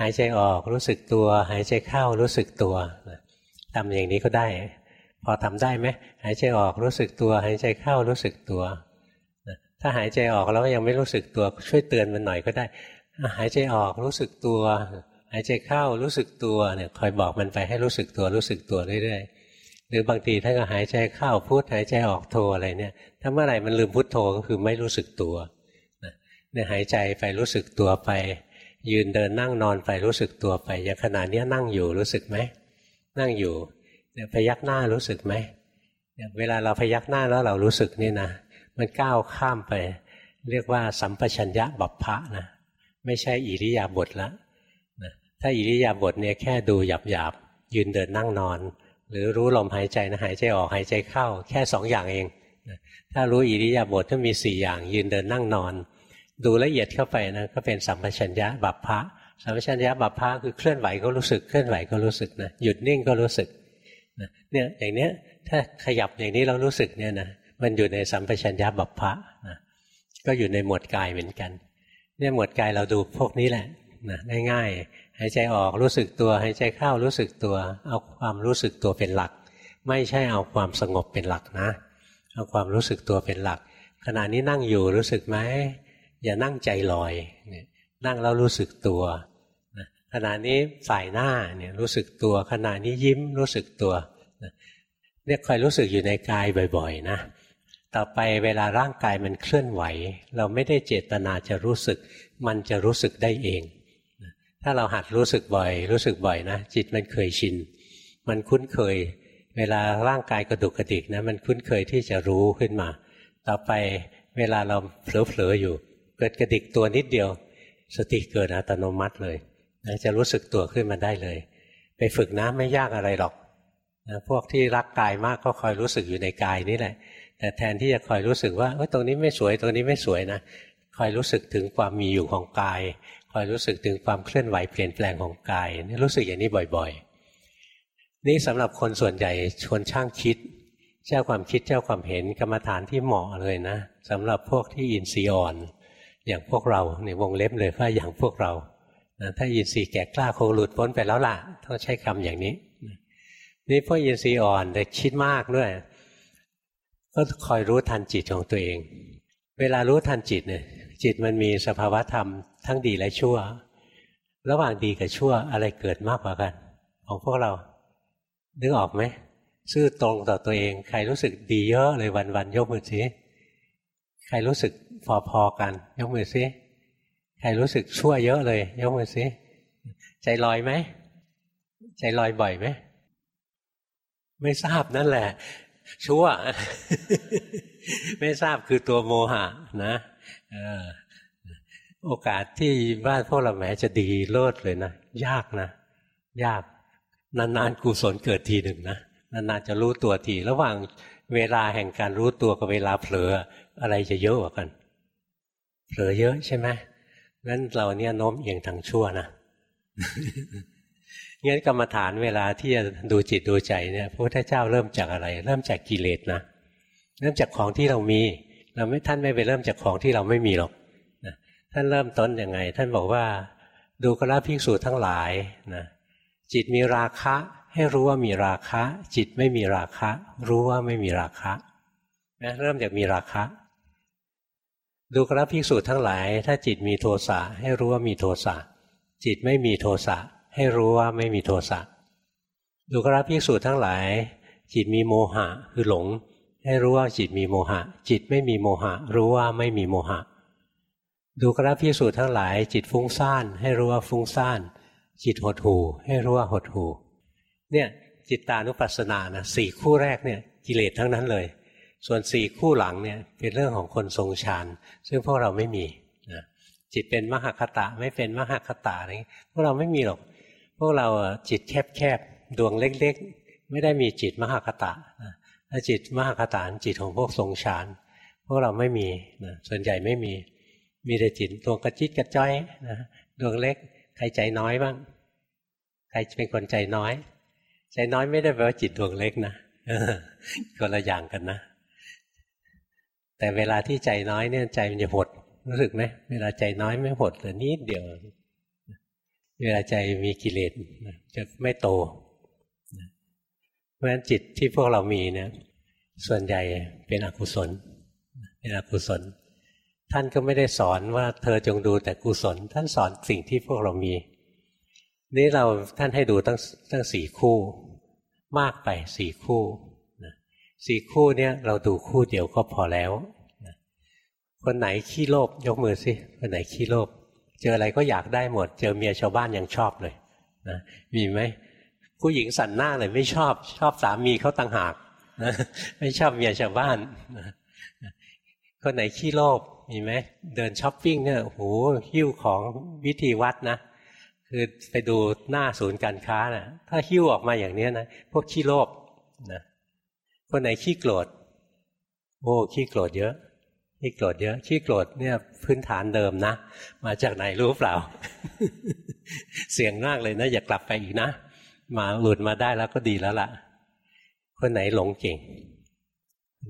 Speaker 1: หายใจออกรู้สึกตัว หายใจเข้ารู้สึกตัวทำอย่างนี้ก็ได้ พอทำได้ไหมหายใจออกรู้สึกตัว หายใจเข้ารู้สึกตัว ถ้าหายใจออกแล้วยังไม่รู้สึกตัวช่วยเตือนมันหน่อยก็ได้ หายใจออกรู้สึกตัว หายใจเข้ารู้สึกตัวเนี่ยคอยบอกมันไปให้รู้สึกตัวรู้สึกตัวเรื่อยๆหรือบางทีถ้าก็หายใจเข้าพุทหายใจออกโทอะไรเนี่ยถ้าเมื่อไหร่มันลืมพุทโธก็คือไม่รู้สึกตัวเนี่ยหายใจไปรู้สึกตัวไป ยืนเดินนั่งนอนไปรู้สึกตัวไปอย่างขณะนี้นั่งอยู่รู้สึกไหมนั่งอยู่ เนี่ยพยักหน้ารู้สึกไหมเวลาเราพยักหน้าแล้วเรารู้สึกนี่นะมันก้าวข้ามไป เรียกว่า สัมปชัญญะบัพพะนะไม่ใช่อิริยาบถละนะถ้าอิริยาบถเนี่ยแค่ดูหยาบหยาบยืนเดินนั่งนอน หรือรู้ลมหายใจนะหายใจออกหายใจเข้า แค่สองอย่างเองนะถ้ารู้อิริยาบถถ้ามีสี่อย่าง ยืนเดินนั่งนอน ดูละเอียดเข้าไปนะก็เป็นสัมปชัญญะบัพพะสัมปชัญญะบัพพะคือเคลื่อนไหวก็รู้สึกเคลื่อนไหวก็รู้สึกนะหยุดนิ่งก็รู้สึก เนี่ยอย่างเนี้ยถ้าขยับอย่างนี้เรารู้สึกเนี่ยนะมันอยู่ในสัมปชัญญะบัพพะนะก็อยู่ในหมวดกายเหมือนกัน เนี่ยหมวดกายเราดูพวกนี้แหละนะง่ายๆหายใจออกรู้สึกตัวหายใจเข้ารู้สึกตัว เอาความรู้สึกตัวเป็นหลัก ไม่ใช่เอาความสงบเป็นหลักนะ เอาความรู้สึกตัวเป็นหลัก ขณะนี้นั่งอยู่รู้สึกไหมอย่านั่งใจลอยนั่งแล้วรู้สึกตัว ขณะนี้ฝ่ายหน้าเนี่ยรู้สึกตัว ขณะนี้ยิ้มรู้สึกตัวเนี่ยคอยรู้สึกอยู่ในกายบ่อย ๆ นะ ต่อไปเวลาร่างกายมันเคลื่อนไหว เราไม่ได้เจตนาจะรู้สึก มันจะรู้สึกได้เอง ถ้าเราหัดรู้สึกบ่อย รู้สึกบ่อยนะ จิตมันเคยชิน มันคุ้นเคย เวลาร่างกายกระดุกกระดิกนะมันคุ้นเคยที่จะรู้ขึ้นมา ต่อไปเวลาเราเผลอๆอยู่ เกิดกระดิกตัวนิดเดียว สติเกิดอัตโนมัติเลย จะรู้สึกตัวขึ้นมาได้เลย ไปฝึกนะไม่ยากอะไรหรอกนะพวกที่รักกายมากก็คอยรู้สึกอยู่ในกายนี่แหละ แต่แทนที่จะคอยรู้สึกว่าตรงนี้ไม่สวยตรงนี้ไม่สวยนะคอยรู้สึกถึงความมีอยู่ของกาย คอยรู้สึกถึงความเคลื่อนไหวเปลี่ยนแปลงของกายนี่รู้สึกอย่างนี้บ่อยๆ นี่สำหรับคนส่วนใหญ่ชนช่างคิด เจ้าความคิดเจ้าความเห็นกรรมฐานที่เหมาะเลยนะสำหรับพวกที่อินทรีย์อ่อน อย่างพวกเราเนี่ยวงเล็บเลยว่าอย่างพวกเรา นะถ้าอินทรีย์แก่กล้าคงหลุดพ้นไปแล้วล่ะต้องใช้คำอย่างนี้ นี่พวกอินทรีย์อ่อนแต่คิดมากด้วย ก็คอยรู้ทันจิตของตัวเอง เวลารู้ทันจิตเนี่ยจิตมันมีสภาวะธรรมทั้งดีและชั่ว ระหว่างดีกับชั่วอะไรเกิดมากกว่ากัน ของพวกเรานึกออกไหมซื่อตรงต่อตัวเอง ใครรู้สึกดีเยอะเลยวันวันยกมือสิใครรู้สึกพอๆกัน ยกมือสิ ใครรู้สึกชั่วเยอะเลยยกมือสิใจลอยไหมใจลอยบ่อยไหมไม่ทราบนั่นแหละ ชั่ว ไม่ทราบคือตัวโมหะ นะโอกาสที่บ้านพวกเราแหมจะดีเลิศเลยนะ ยากนะ ยาก นานๆกุศลเกิดทีหนึ่งนะนานๆจะรู้ตัวที ระหว่างเวลาแห่งการรู้ตัวกับเวลาเผลออะไรจะเยอะกว่ากัน เผลอเยอะใช่ไหม งั้นเราเนี่ยโน้มเอียงทางชั่วนะงั้นกรรมฐานเวลาที่จะดูจิตดูใจเนี่ยพระพุทธเจ้าเริ่มจากอะไร เริ่มจากกิเลสนะเริ่มจากของที่เรามี เราไม่ท่านไม่ไปเริ่มจากของที่เราไม่มีหรอกนะท่านเริ่มต้นยังไง ท่านบอกว่าดูกราภิกษุทั้งหลายนะจิตมีราคะ ให้รู้ว่ามีราคะ จิตไม่มีราคะ รู้ว่าไม่มีราคะนะเริ่มจากมีราคะ ดูกราภิกษุทั้งหลาย ถ้าจิตมีโทสะให้รู้ว่ามีโทสะจิตไม่มีโทสะให้รู้ว่าไม่มีโทสะดูกราภิกษุทั้งหลาย จิตมีโมหะคือหลง ให้รู้ว่าจิตมีโมหะ จิตไม่มีโมหะ รู้ว่าไม่มีโมหะ ดูกราภิกษุทั้งหลาย จิตฟุ้งซ่านให้รู้ว่าฟุ้งซ่าน จิตหดหูให้รู้ว่าหดหูเนี่ยจิตตานุปัสสนานะสี่คู่แรกเนี่ยกิเลสทั้งนั้นเลย ส่วนสี่คู่หลังเนี่ยเป็นเรื่องของคนทรงฌานซึ่งพวกเราไม่มีนะจิตเป็นมหคตะไม่เป็นมหคตะอะไรพวกเราไม่มีหรอก พวกเราจิตแคบๆดวงเล็กๆ ไม่ได้มีจิตมหคตะถ้าจิตมหคตาจิตของพวกทรงฌานพวกเราไม่มีนะส่วนใหญ่ไม่มี มีแต่จิตดวงกระจิตกระจ้อยนะดวงเล็กใครใจน้อยบ้าง ใครเป็นคนใจน้อย ใจน้อยไม่ได้แปลว่าจิตดวงเล็กนะคนละอย่างกันนะ แต่เวลาที่ใจน้อยเนี่ยใจมันจะหดรู้สึกไหมเวลาใจน้อยไม่หดเลยนิดเดียว เวลาใจมีกิเลสจะไม่โตเพราะฉะนั้นจิตที่พวกเรามีเนี่ยส่วนใหญ่เป็นอกุศล เป็นอกุศล ท่านก็ไม่ได้สอนว่าเธอจงดูแต่กุศล ท่านสอนสิ่งที่พวกเรามี นี่เราท่านให้ดูตั้งตั้งสี่คู่ มากไปสี่คู่ สี่คู่เนี่ยเราดูคู่เดียวก็พอแล้วคนไหนขี้โลภยกมือสิคนไหนขี้โลภเจออะไรก็อยากได้หมด เจอเมียชาวบ้านยังชอบเลยนะมีไหมผู้หญิงสันหน้าเลยไม่ชอบชอบสามีเขาต่างหากนะไม่ชอบเมียชาวบ้านคนไหนขี้โลภมีไหมเดินช้อปปิ้งเนี่ยโหหิ้วของวิธีวัดนะคือไปดูหน้าศูนย์การค้านะ่ะถ้าหิ้วออกมาอย่างนี้นะพวกขี้โลภนะ คนไหนขี้โกรธโอ้ขี้โกรธเยอะขี้โกรธเยอะขี้โกรธเนี่ยพื้นฐานเดิมนะ มาจากไหนรู้เปล่า เสียงมากเลยนะ อย่ากลับไปอีกนะ มาหลุดมาได้แล้วก็ดีแล้วล่ะ คนไหนหลงเก่ง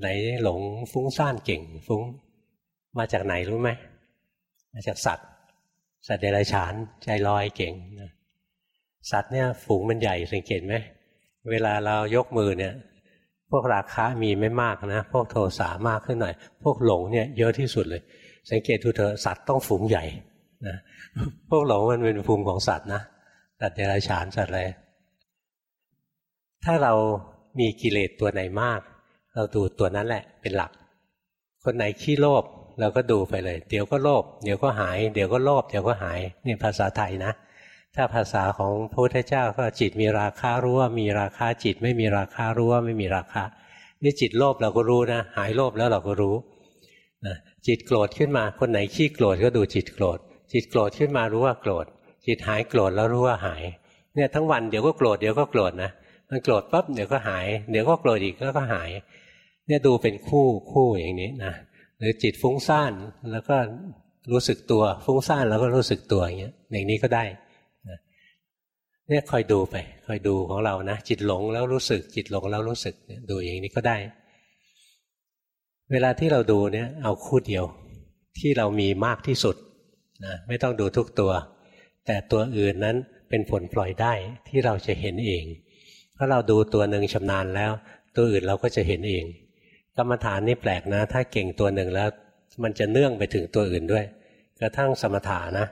Speaker 1: ไหนหลงฟุ้งซ่านเก่ง ฟุ้ง มาจากไหนรู้ไหมมาจากสัตว์ สัตว์เดรัจฉานใจลอยเก่งสัตว์เนี่ยฝูงมันใหญ่สังเกตไหมเวลาเรายกมือเนี่ย พวกราคะมีไม่มากนะพวกโทสามากขึ้นหน่อย พวกหลงเนี่ยเยอะที่สุดเลย สังเกตดูเถอะสัตว์ต้องฝูงใหญ่นะพวกหลงมันเป็นฝูงของสัตว์นะสัตว์เดรัจฉานสัตว์อะไรถ้าเรามีกิเลสตัวไหนมาก เราดูตัวนั้นแหละเป็นหลัก คนไหนขี้โลภเราก็ดูไปเลย เดี๋ยวก็โลภเดี๋ยวก็หาย เดี๋ยวก็โลภเดี๋ยวก็หายนี่ภาษาไทยนะ ถ้าภาษาของพระพุทธเจ้าก็จิตมีราคารู้ว่ามีราคาจิต ไม่มีราคารู้ว่าไม่มีราคานี่จิตโลภเราก็รู้นะหายโลภแล้วเราก็รู้นะจิตโกรธขึ้นมาคนไหนขี้โกรธก็ดูจิตโกรธ จิตโกรธขึ้นมารู้ว่าโกรธ จิตหายโกรธแล้วรู้ว่าหายเนี่ยทั้งวันเดี๋ยวก็โกรธเดี๋ยวก็โกรธนะมันโกรธปั๊บเดี๋ยวก็หาย เดี๋ยวก็โกรธอีกแล้วก็หาย เนี่ยดูเป็นคู่คู่อย่างนี้นะหรือจิตฟุ้งซ่านแล้วก็รู้สึกตัวฟุ้งซ่านแล้วก็รู้สึกตัวอย่างเงี้ยอย่างนี้ก็ได้ เนี่ยคอยดูไปคอยดูของเรานะจิตหลงแล้วรู้สึก จิตหลงแล้วรู้สึกดูอย่างนี้ก็ได้ เวลาที่เราดูเนี่ย เอาคู่เดียวที่เรามีมากที่สุดนะไม่ต้องดูทุกตัว แต่ตัวอื่นนั้นเป็นผลปล่อยได้ที่เราจะเห็นเองถ้าเราดูตัวหนึ่งชำนาญแล้ว ตัวอื่นเราก็จะเห็นเองกรรมฐานนี่แปลกนะ ถ้าเก่งตัวหนึ่งแล้ว มันจะเนื่องไปถึงตัวอื่นด้วย กระทั่งสมถานะ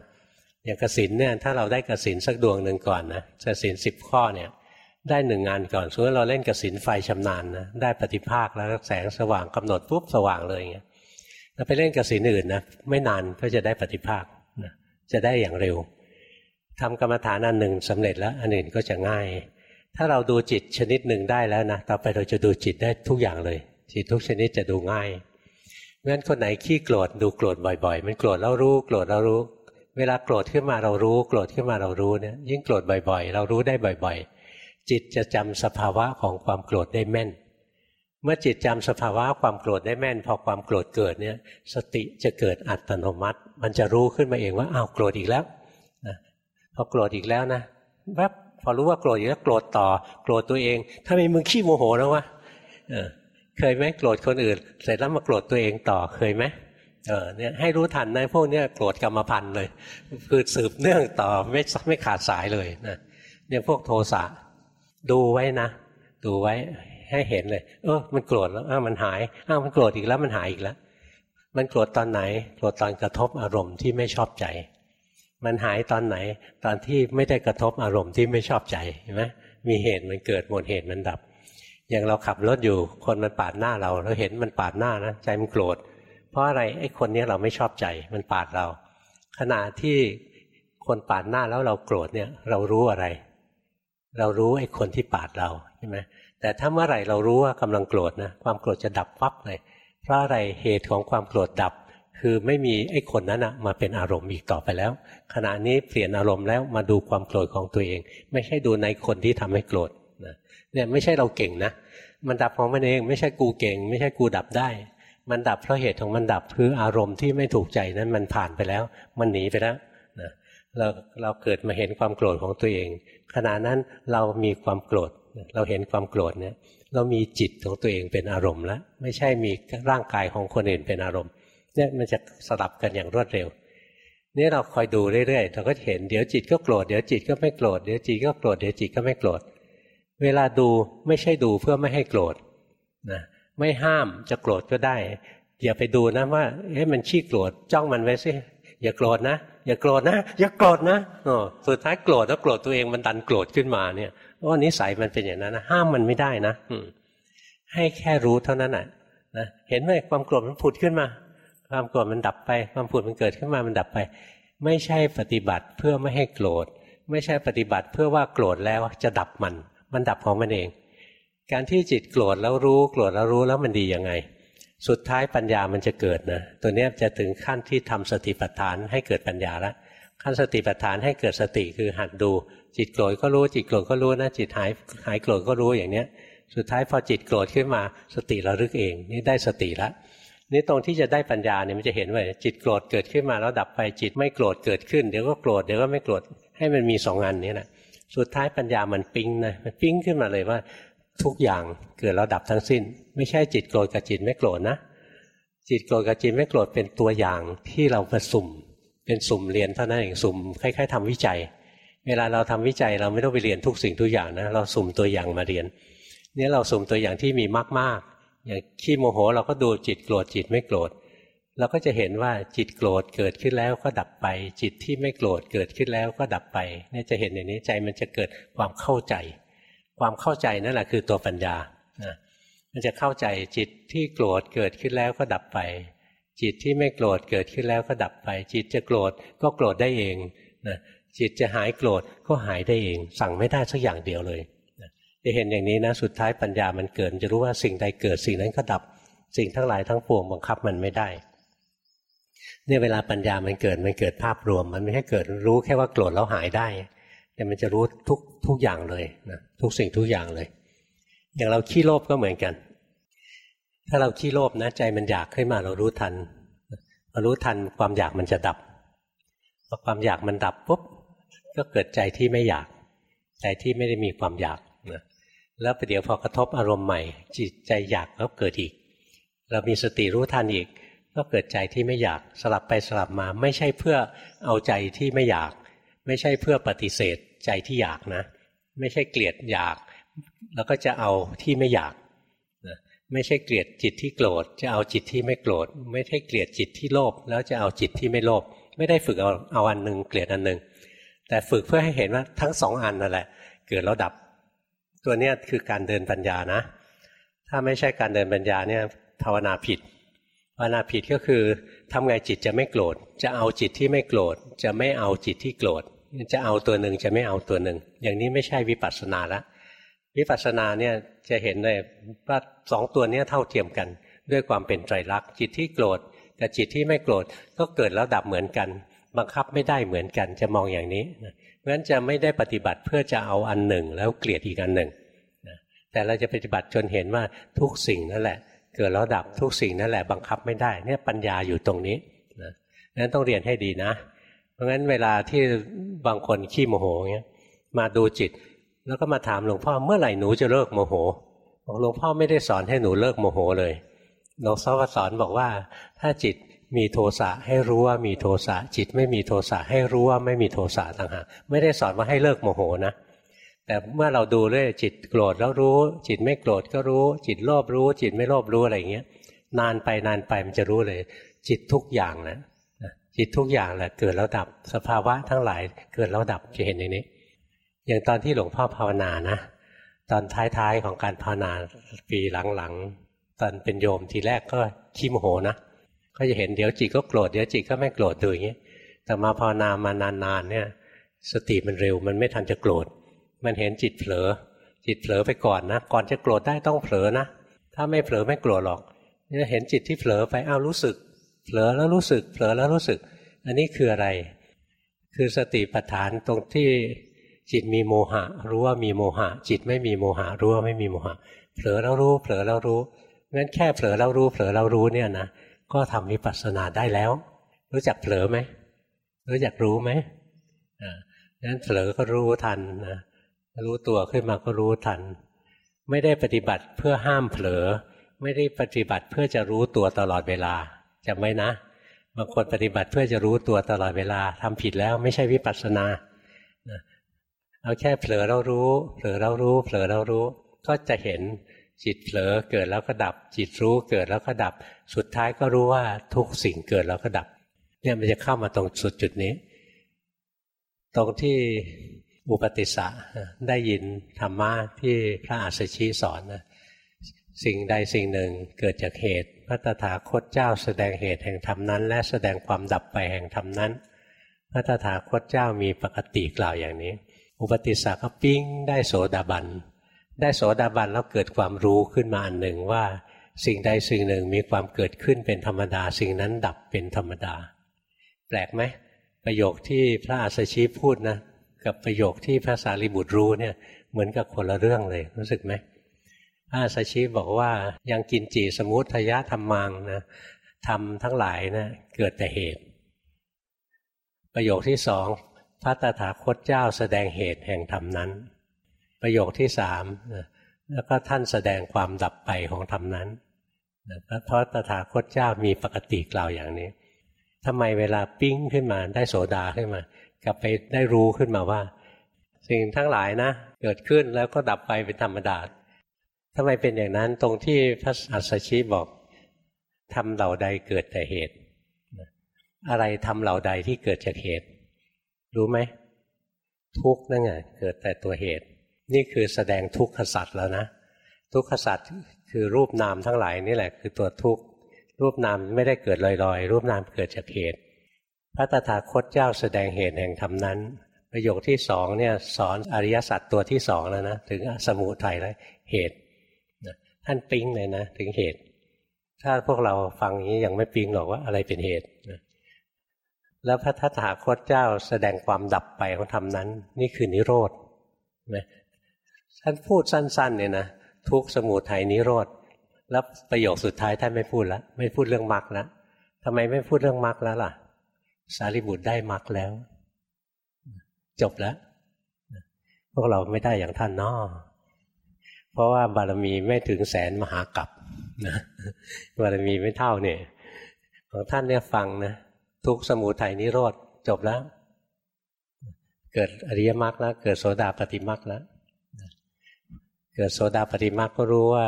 Speaker 1: อย่างกสินเนี่ยถ้าเราได้กสินสักดวงหนึ่งก่อนนะกสินสิบข้อเนี่ยได้หนึ่งงานก่อนสมมติเราเล่นกสินไฟชำนาญนะได้ปฏิภาคแล้วแสงสว่างกำหนดปุ๊บสว่างเลยอย่างเงี้ยเราไปเล่นกสินอื่นนะไม่นานก็จะได้ปฏิภาคนะจะได้อย่างเร็วทำกรรมฐานอันหนึ่งสำเร็จแล้วอันอื่นก็จะง่าย ถ้าเราดูจิตชนิดหนึ่งได้แล้วนะต่อไปเราจะดูจิตได้ทุกอย่างเลย จิตทุกชนิดจะดูง่ายงั้นคนไหนขี้โกรธดูโกรธบ่อยๆ มันโกรธแล้วรู้โกรธแล้วรู้ เวลาโกรธขึ้นมาเรารู้ โกรธขึ้นมาเรารู้เนี่ยยิ่งโกรธบ่อยๆ เรารู้ได้บ่อยๆ จิตจะจำสภาวะของความโกรธได้แม่น เมื่อจิตจำสภาวะความโกรธได้แม่น พอความโกรธเกิดเนี่ยสติจะเกิดอัตโนมัติ มันจะรู้ขึ้นมาเองว่าอ้าวโกรธอีกแล้วนะพอโกรธอีกแล้วนะแวบพอรู้ว่าโกรธอีกแล้วโกรธต่อ โกรธตัวเองถ้ามีมึงขี้โมโหแล้ววะเคยไหมโกรธคนอื่น เสร็จแล้วมาโกรธตัวเองต่อเคยไหม เออเนี่ยให้รู้ทันนะพวกเนี้ยโกรธกรรมพันธ์เลย คือสืบเนื่องต่อไม่ไม่ขาดสายเลยนะเนี่ยพวกโทสะดูไว้นะดูไว้ให้เห็นเลย เออมันโกรธแล้วอ้ามันหายอ้ามันโกรธอีกแล้วมันหายอีกแล้ว มันโกรธตอนไหนโกรธตอนกระทบอารมณ์ที่ไม่ชอบใจ มันหายตอนไหน ตอนที่ไม่ได้กระทบอารมณ์ที่ไม่ชอบใจเห็นไหมมีเหตุมันเกิดหมดเหตุมันดับ อย่างเราขับรถอยู่คนมันปาดหน้าเราเราเห็นมันปาดหน้านะใจมันโกรธ ราะอะไรไอ้คนนี้เราไม่ชอบใจมันปาดเรา ขณะที่คนปาดหน้าแล้วเราโกรธเนี่ยเรารู้อะไร เรารู้ไอ้คนที่ปาดเราใช่ไหมแต่ถ้าเมื่อไหร่เรารู้ว่ากำลังโกรธนะความโกรธจะดับปั๊บเลย เพราะอะไรเหตุของความโกรธดับ คือไม่มีไอ้คนนั้นอะมาเป็นอารมณ์อีกต่อไปแล้ว ขณะนี้เปลี่ยนอารมณ์แล้วมาดูความโกรธของตัวเอง ไม่ใช่ดูในคนที่ทำให้โกรธนะเนี่ยไม่ใช่เราเก่งนะ มันดับของมันเอง ไม่ใช่กูเก่ง ไม่ใช่กูดับได้ มันดับเพราะเหตุของมันดับคืออารมณ์ที่ไม่ถูกใจนั้นมันผ่านไปแล้ว มันหนีไปแล้วนะเราเราเกิดมาเห็นความโกรธของตัวเอง ขณะนั้นเรามีความโกรธ เราเห็นความโกรธเนี่ยเรามีจิตของตัวเองเป็นอารมณ์แล้ว ไม่ใช่มีร่างกายของคนอื่นเป็นอารมณ์เนี่ยมันจะสลับกันอย่างรวดเร็วนี่เราคอยดูเรื่อยๆเราก็เห็นเดี๋ยวจิตก็โกรธเดี๋ยวจิตก็ไม่โกรธเดี๋ยวจิตก็โกรธเดี๋ยวจิตก็ไม่โกรธเวลาดูไม่ใช่ดูเพื่อไม่ให้โกรธนะ ไม่ห้ามจะโกรธก็ได้ อย่าไปดูนะว่าเอ๊ะมันขี้โกรธจ้องมันไว้สิอย่าโกรธนะ อย่าโกรธนะอย่าโกรธนะอ๋อสุดท้ายโกรธแล้วโกรธตัวเองมันดันโกรธขึ้นมาเนี่ยว่านิสัยมันเป็นอย่างนั้นนะห้ามมันไม่ได้นะอืให้แค่รู้เท่านั้นนะนะเห็นไหมความโกรธมันผุดขึ้นมา ความโกรธมันดับไป ความผุดมันเกิดขึ้นมามันดับไป ไม่ใช่ปฏิบัติเพื่อไม่ให้โกรธ ไม่ใช่ปฏิบัติเพื่อว่าโกรธแล้วจะดับมัน มันดับของมันเอง การที่จิตโกรธแล้วรู้โกรธแล้วรู้แล้วมันดียังไง สุดท้ายปัญญามันจะเกิดนะตัวนี้จะถึงขั้นที่ทำสติปัฏฐานให้เกิดปัญญาล้วขั้นสติปัฏฐานให้เกิดสติคือหัดดู จิตโกรธก็รู้จิตโกรธก็รู้นะจิตหายหายโกรธก็รู้อย่างเนี้ย สุดท้ายพอจิตโกรธขึ้นมาสติระลึกเองนี่ได้สติแล้วนี่ตรงที่จะได้ปัญญาเนี่ยมันจะเห็นว่าจิตโกรธเกิดขึ้นมาแล้วดับไปจิตไม่โกรธเกิดขึ้นเดี๋ยวก็โกรธเดี๋ยวก็ไม่โกรธให้มันมีสองอันนี้นะสุดท้ายปัญญามันปิ้งนะมันปิ้งขึ้นมาเลยว่า ทุกอย่างเกิดแล้วดับทั้งสิ้น ไม่ใช่จิตโกรธกับจิตไม่โกรธนะจิตโกรธกับจิตไม่โกรธเป็นตัวอย่างที่เรามาสุ่มเป็นสุ่มเรียนเท่านั้นเองสุ่มคล้ายๆทำวิจัย เวลาเราทำวิจัยเราไม่ต้องไปเรียนทุกสิ่งทุกอย่างนะเราสุ่มตัวอย่างมาเรียนนี่เราสุ่มตัวอย่างที่มีมากๆ อย่างขี้โมโหเราก็ดูจิตโกรธจิตไม่โกรธเราก็จะเห็นว่าจิตโกรธเกิดขึ้นแล้วก็ดับไป จิตที่ไม่โกรธเกิดขึ้นแล้วก็ดับไปเนี่ยจะเห็นอย่างนี้ใจมันจะเกิดความเข้าใจ ความเข้าใจนั่นแหละคือตัวปัญญานะมันจะเข้าใจจิตที่โกรธเกิดขึ้นแล้วก็ดับไป จิตที่ไม่โกรธเกิดขึ้นแล้วก็ดับไป จิตจะโกรธก็โกรธได้เองนะจิตจะหายโกรธก็หายได้เอง สั่งไม่ได้สักอย่างเดียวเลยจะเห็นอย่างนี้นะสุดท้ายปัญญามันเกิดจะรู้ว่าสิ่งใดเกิดสิ่งนั้นก็ดับสิ่งทั้งหลายทั้งปวงบังคับมันไม่ได้เนี่ยเวลาปัญญามันเกิดมันเกิดภาพรวม มันไม่ใช่เกิดรู้แค่ว่าโกรธแล้วหายได้ แต่มันจะรู้ทุกทุกอย่างเลยนะทุกสิ่งทุกอย่างเลย อย่างเราขี้โลภก็เหมือนกัน ถ้าเราขี้โลภนะใจมันอยากขึ้นมาเรารู้ทันเรารู้ทันความอยากมันจะดับพอความอยากมันดับปุ๊บก็เกิดใจที่ไม่อยาก ใจที่ไม่ได้มีความอยากนะแล้วประเดี๋ยวพอกระทบอารมณ์ใหม่ จิตใจอยากก็เกิดอีก เรามีสติรู้ทันอีก ก็เกิดใจที่ไม่อยากสลับไปสลับมาไม่ใช่เพื่อเอาใจที่ไม่อยาก ไม่ใช่เพื่อปฏิเสธใจที่อยากนะ ไม่ใช่เกลียดอยาก แล้วก็จะเอาที่ไม่อยากนะไม่ใช่เกลียดจิตที่โกรธ จะเอาจิตที่ไม่โกรธ ไม่ใช่เกลียดจิตที่โลภแล้วจะเอาจิตที่ไม่โลภไม่ได้ฝึกเอาเอาอันหนึ่งเกลียดอันหนึ่งแต่ฝึกเพื่อให้เห็นว่าทั้งสองอันนั่นแหละ เกิดแล้วดับ ตัวเนี้ยคือการเดินปัญญานะ ถ้าไม่ใช่การเดินปัญญาเนี่ยภาวนาผิดภาวนาผิดก็คือทำไงจิตจะไม่โกรธ จะเอาจิตที่ไม่โกรธ จะไม่เอาจิตที่โกรธ จะเอาตัวหนึ่งจะไม่เอาตัวหนึ่ง อย่างนี้ไม่ใช่วิปัสสนาแล้ววิปัสสนาเนี่ยจะเห็นเลยว่าสองตัวนี้เท่าเทียมกัน ด้วยความเป็นไตรลักษณ์จิตที่โกรธกับจิตที่ไม่โกรธก็เกิดแล้วดับเหมือนกัน บังคับไม่ได้เหมือนกันจะมองอย่างนี้เพราะฉะนั้นจะไม่ได้ปฏิบัติเพื่อจะเอาอันหนึ่ง แล้วเกลียดอีกอันหนึ่งแต่เราจะปฏิบัติจนเห็นว่าทุกสิ่งนั่นแหละ เกิดแล้วดับทุกสิ่งนั่นแหละบังคับไม่ได้เนี่ยปัญญาอยู่ตรงนี้นะนั้นต้องเรียนให้ดีนะ เพราะงั้นเวลาที่บางคนขี้โมโหเงี้ยมาดูจิต แล้วก็มาถามหลวงพ่อเมื่อไหร่หนูจะเลิกโมโหบอกหลวงพ่อไม่ได้สอนให้หนูเลิกโมโหเลยหลวงพ่อสอนบอกว่า ถ้าจิตมีโทสะให้รู้ว่ามีโทสะจิตไม่มีโทสะให้รู้ว่าไม่มีโทสะต่างหากไม่ได้สอนว่าให้เลิกโมโหนะแต่เมื่อเราดูเรื่อยจิตโกรธแล้วรู้ จิตไม่โกรธก็รู้ จิตโลภรู้ จิตไม่โลภรู้อะไรอย่างเงี้ยนานไปนานไปมันจะรู้เลย จิตทุกอย่างนะ จิตทุกอย่างแหละเกิดแล้วดับ สภาวะทั้งหลายเกิดแล้วดับจะเห็นอย่างนี้ อย่างตอนที่หลวงพ่อภาวนานะตอนท้ายๆของการภาวนาปีหลังๆตอนเป็นโยมทีแรกก็ขี้โมโหนะก็จะเห็นเดี๋ยวจิตก็โกรธเดี๋ยวจิตก็ไม่โกรธดูอย่างนี้แต่มาภาวนามานานๆเนี่ย สติมันเร็วมันไม่ทันจะโกรธ มันเห็นจิตเผลอ จิตเผลอไปก่อนนะก่อนจะโกรธได้ต้องเผลอนะถ้าไม่เผลอไม่โกรธหรอกเนี่ยเห็นจิตที่เผลอไปอ้าวรู้สึก เผลอแล้วรู้สึก เผลอแล้วรู้สึก อันนี้คืออะไร คือสติปัฏฐานตรงที่จิตมีโมหะ รู้ว่ามีโมหะ จิตไม่มีโมหะ รู้ว่าไม่มีโมหะ เผลอแล้วรู้ เผลอแล้วรู้งั้นแค่เผลอแล้วรู้ เผลอแล้วรู้เนี่ยนะก็ทำวิปัสสนาได้แล้ว รู้จักเผลอไหมรู้จักรู้ไหมนั้นเผลอก็รู้ทันนะรู้ตัวขึ้นมาก็รู้ทัน ไม่ได้ปฏิบัติเพื่อห้ามเผลอ ไม่ได้ปฏิบัติเพื่อจะรู้ตัวตลอดเวลาจำไว้นะ บางคนปฏิบัติเพื่อจะรู้ตัวตลอดเวลาทำผิดแล้วไม่ใช่วิปัสสนาเอาแค่เผลอเรารู้ เผลอเรารู้ เผลอเรารู้ ก็จะเห็นจิตเผลอเกิดแล้วก็ดับ จิตรู้เกิดแล้วก็ดับ สุดท้ายก็รู้ว่าทุกสิ่งเกิดแล้วก็ดับ เนี่ยมันจะเข้ามาตรงสุดจุดนี้ ตรงที่อุปติสสะได้ยินธรรมะที่พระอาสชีสอนนะสิ่งใดสิ่งหนึ่งเกิดจากเหตุ พระตถาคตเจ้าแสดงเหตุแห่งธรรมนั้น และแสดงความดับไปแห่งธรรมนั้น พระตถาคตเจ้ามีปกติกล่าวอย่างนี้ อุปติสสะก็ปิ้งได้โสดาบัน ได้โสดาบันแล้วเกิดความรู้ขึ้นมาอันหนึ่งว่า สิ่งใดสิ่งหนึ่งมีความเกิดขึ้นเป็นธรรมดา สิ่งนั้นดับเป็นธรรมดา แปลกไหมประโยคที่พระอาสชีพูดนะ กับประโยคที่พระสารีบุตรรู้เนี่ยเหมือนกับคนละเรื่องเลยรู้สึกไหม พระอาสชีบอกว่ายังกินจีสมุทยะธรรมังนะทำทั้งหลายนะเกิดแต่เหตุ ประโยคที่สองพระตถาคตเจ้าแสดงเหตุแห่งธรรมนั้น ประโยคที่สามแล้วก็ท่านแสดงความดับไปของธรรมนั้นพราะตถาคตเจ้ามีปกติกล่าวอย่างนี้ทำไมเวลาปิ้งขึ้นมาได้โสดาขึ้นมา กลับไปได้รู้ขึ้นมาว่า สิ่งทั้งหลายนะ เกิดขึ้นแล้วก็ดับไปเป็นธรรมดา ทำไมเป็นอย่างนั้นตรงที่พระอัสสชิบอกทำเหล่าใดเกิดแต่เหตุ อะไรทำเหล่าใดที่เกิดจากเหตุ รู้ไหม ทุกนั่นไงเกิดแต่ตัวเหตุ นี่คือแสดงทุกขสัตว์แล้วนะ ทุกขสัตว์คือรูปนามทั้งหลายนี่แหละ คือตัวทุกข์รูปนามไม่ได้เกิดลอยๆ รูปนามเกิดจากเหตุ พระตถาคตเจ้าแสดงเหตุแห่งธรรมนั้น ประโยคที่สองเนี่ยสอนอริยสัจตัวที่สองแล้วนะถึงสมุทัยและเหตุ ท่านปิ๊งเลยนะถึงเหตุ ถ้าพวกเราฟังอย่างนี้ยังไม่ปิ๊งหรอกว่าอะไรเป็นเหตุแล้วพระทัตถาคตเจ้าแสดงความดับไปของธรรมนั้น นี่คือนิโรธนะท่านพูดสั้นๆเนี่ยนะทุกสมุทัยนิโรธแล้วประโยคสุดท้ายท่านไม่พูดแล้วไม่พูดเรื่องมรรคแล้วทำไมไม่พูดเรื่องมรรคแล้วล่ะ สารีบุตรได้มรรคแล้ว จบแล้ว พวกเราไม่ได้อย่างท่านนาะ เพราะว่าบารมีไม่ถึงแสนมหากัปนะบารมีไม่เท่าเนี่ยของท่านเนี่ยฟังนะทุกสมุทัยนิโรธจบแล้ว เกิดอริยมรรคแล้ว เกิดโสดาปฏิมรรคแล้วเกิดโสดาปฏิมาก็รู้ว่า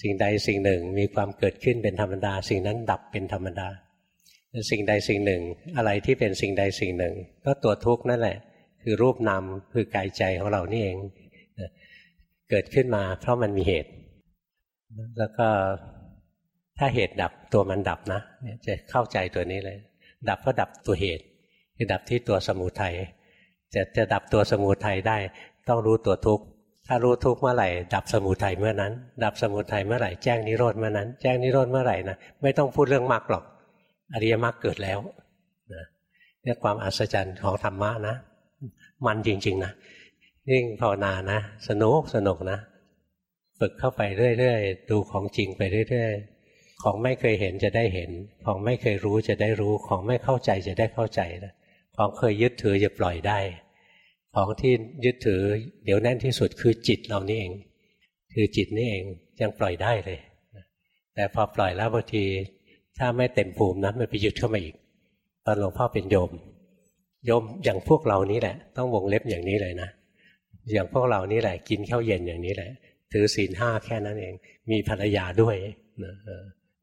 Speaker 1: สิ่งใดสิ่งหนึ่งมีความเกิดขึ้นเป็นธรรมดา สิ่งนั้นดับเป็นธรรมดา สิ่งใดสิ่งหนึ่ง อะไรที่เป็นสิ่งใดสิ่งหนึ่ง ก็ตัวทุกข์นั่นแหละ คือรูปนามคือกายใจของเรานี่เอง เกิดขึ้นมาเพราะมันมีเหตุ แล้วก็ถ้าเหตุดับตัวมันดับนะจะเข้าใจตัวนี้เลย ดับก็ดับตัวเหตุคือดับที่ตัวสมุทัยจะจะดับตัวสมุทัยได้ ต้องรู้ตัวทุกข์ถ้ารู้ทุกข์เมื่อไหร่ ดับสมุทัยเมื่อนั้น ดับสมุทัยเมื่อไหร่แจ้งนิโรธเมื่อนั้น แจ้งนิโรธเมื่อไหร่นะไม่ต้องพูดเรื่องมรรคหรอกอริยมรรคเกิดแล้วนะเนี่ยความอัศจรรย์ของธรรมะนะ มันจริง ๆ นะ ยิ่งภาวนานะ สนุกสนุกนะ ฝึกเข้าไปเรื่อยๆ ดูของจริงไปเรื่อยๆ ของไม่เคยเห็นจะได้เห็น ของไม่เคยรู้จะได้รู้ ของไม่เข้าใจจะได้เข้าใจนะของเคยยึดถือจะปล่อยได้ ของที่ยึดถือเดี๋ยวแน่นที่สุดคือจิตเรานี่เอง คือจิตนี่เองยังปล่อยได้เลยแต่พอปล่อยแล้วบางทีถ้าไม่เต็มภูมินะมันไปยึดเข้ามาอีก ตอนหลวงพ่อเป็นโยม โยมอย่างพวกเรานี้แหละ ต้องวงเล็บอย่างนี้เลยนะ อย่างพวกเรานี้แหละ กินข้าวเย็นอย่างนี้แหละ ถือศีลห้าแค่นั้นเอง มีภรรยาด้วยนะ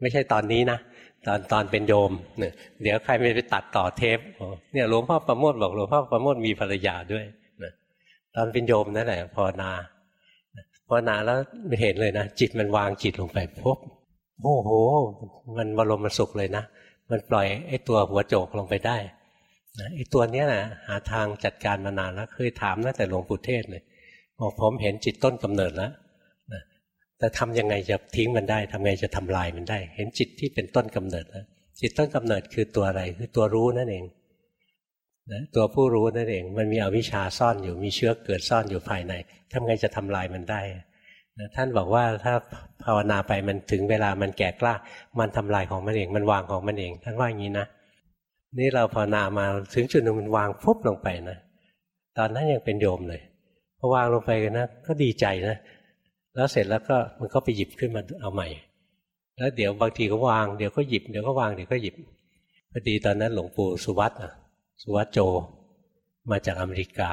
Speaker 1: ไม่ใช่ตอนนี้นะตอนตอนเป็นโยมเนี่ยเดี๋ยวใครไม่ไปตัดต่อเทปเนี่ยหลวงพ่อประโมทบอกหลวงพ่อประโมทมีภรรยาด้วยตอนเป็นโยมนั่นแหละภาวนาภาวนาแล้วเห็นเลยนะจิตมันวางจิตลงไปพบโอ้โห มันบรมมันสุขเลยนะ มันปล่อยไอ้ตัวหัวโจกลงไปได้ ไอ้ตัวเนี้ยนะหาทางจัดการมานานแล้ว เคยถามตั้งแต่หลวงปู่เทศเลยบอกผมเห็นจิตต้นกำเนิดแล้วแต่ทำยังไงจะทิ้งมันได้ทำไงจะทำลายมันได้ เห็นจิตที่เป็นต้นกำเนิดแล้วจิตต้นกำเนิดคือตัวอะไร คือตัวรู้นั่นเองนะตัวผู้รู้นั่นเอง มันมีอวิชชาซ่อนอยู่มีเชื้อเกิดซ่อนอยู่ภายในทำไงจะทำลายมันได้นะท่านบอกว่าถ้าภาวนาไปมันถึงเวลามันแก่กล้า มันทำลายของมันเอง มันวางของมันเอง ท่านว่าอย่างนี้นะ นี่เราภาวนามาถึงจุดหนึ่งมันวางฟุบลงไปนะตอนนั้นยังเป็นโยมเลยพอวางลงไปนะก็ดีใจนะแล้วเสร็จแล้วก็มันก็ไปหยิบขึ้นมาเอาใหม่ แล้วเดี๋ยวบางทีก็วางเดี๋ยวก็หยิบเดี๋ยวก็วางเดี๋ยวก็หยิบพอดีตอนนั้นหลวงปู่สุวัตอะสุวัตโจ มาจากอเมริกา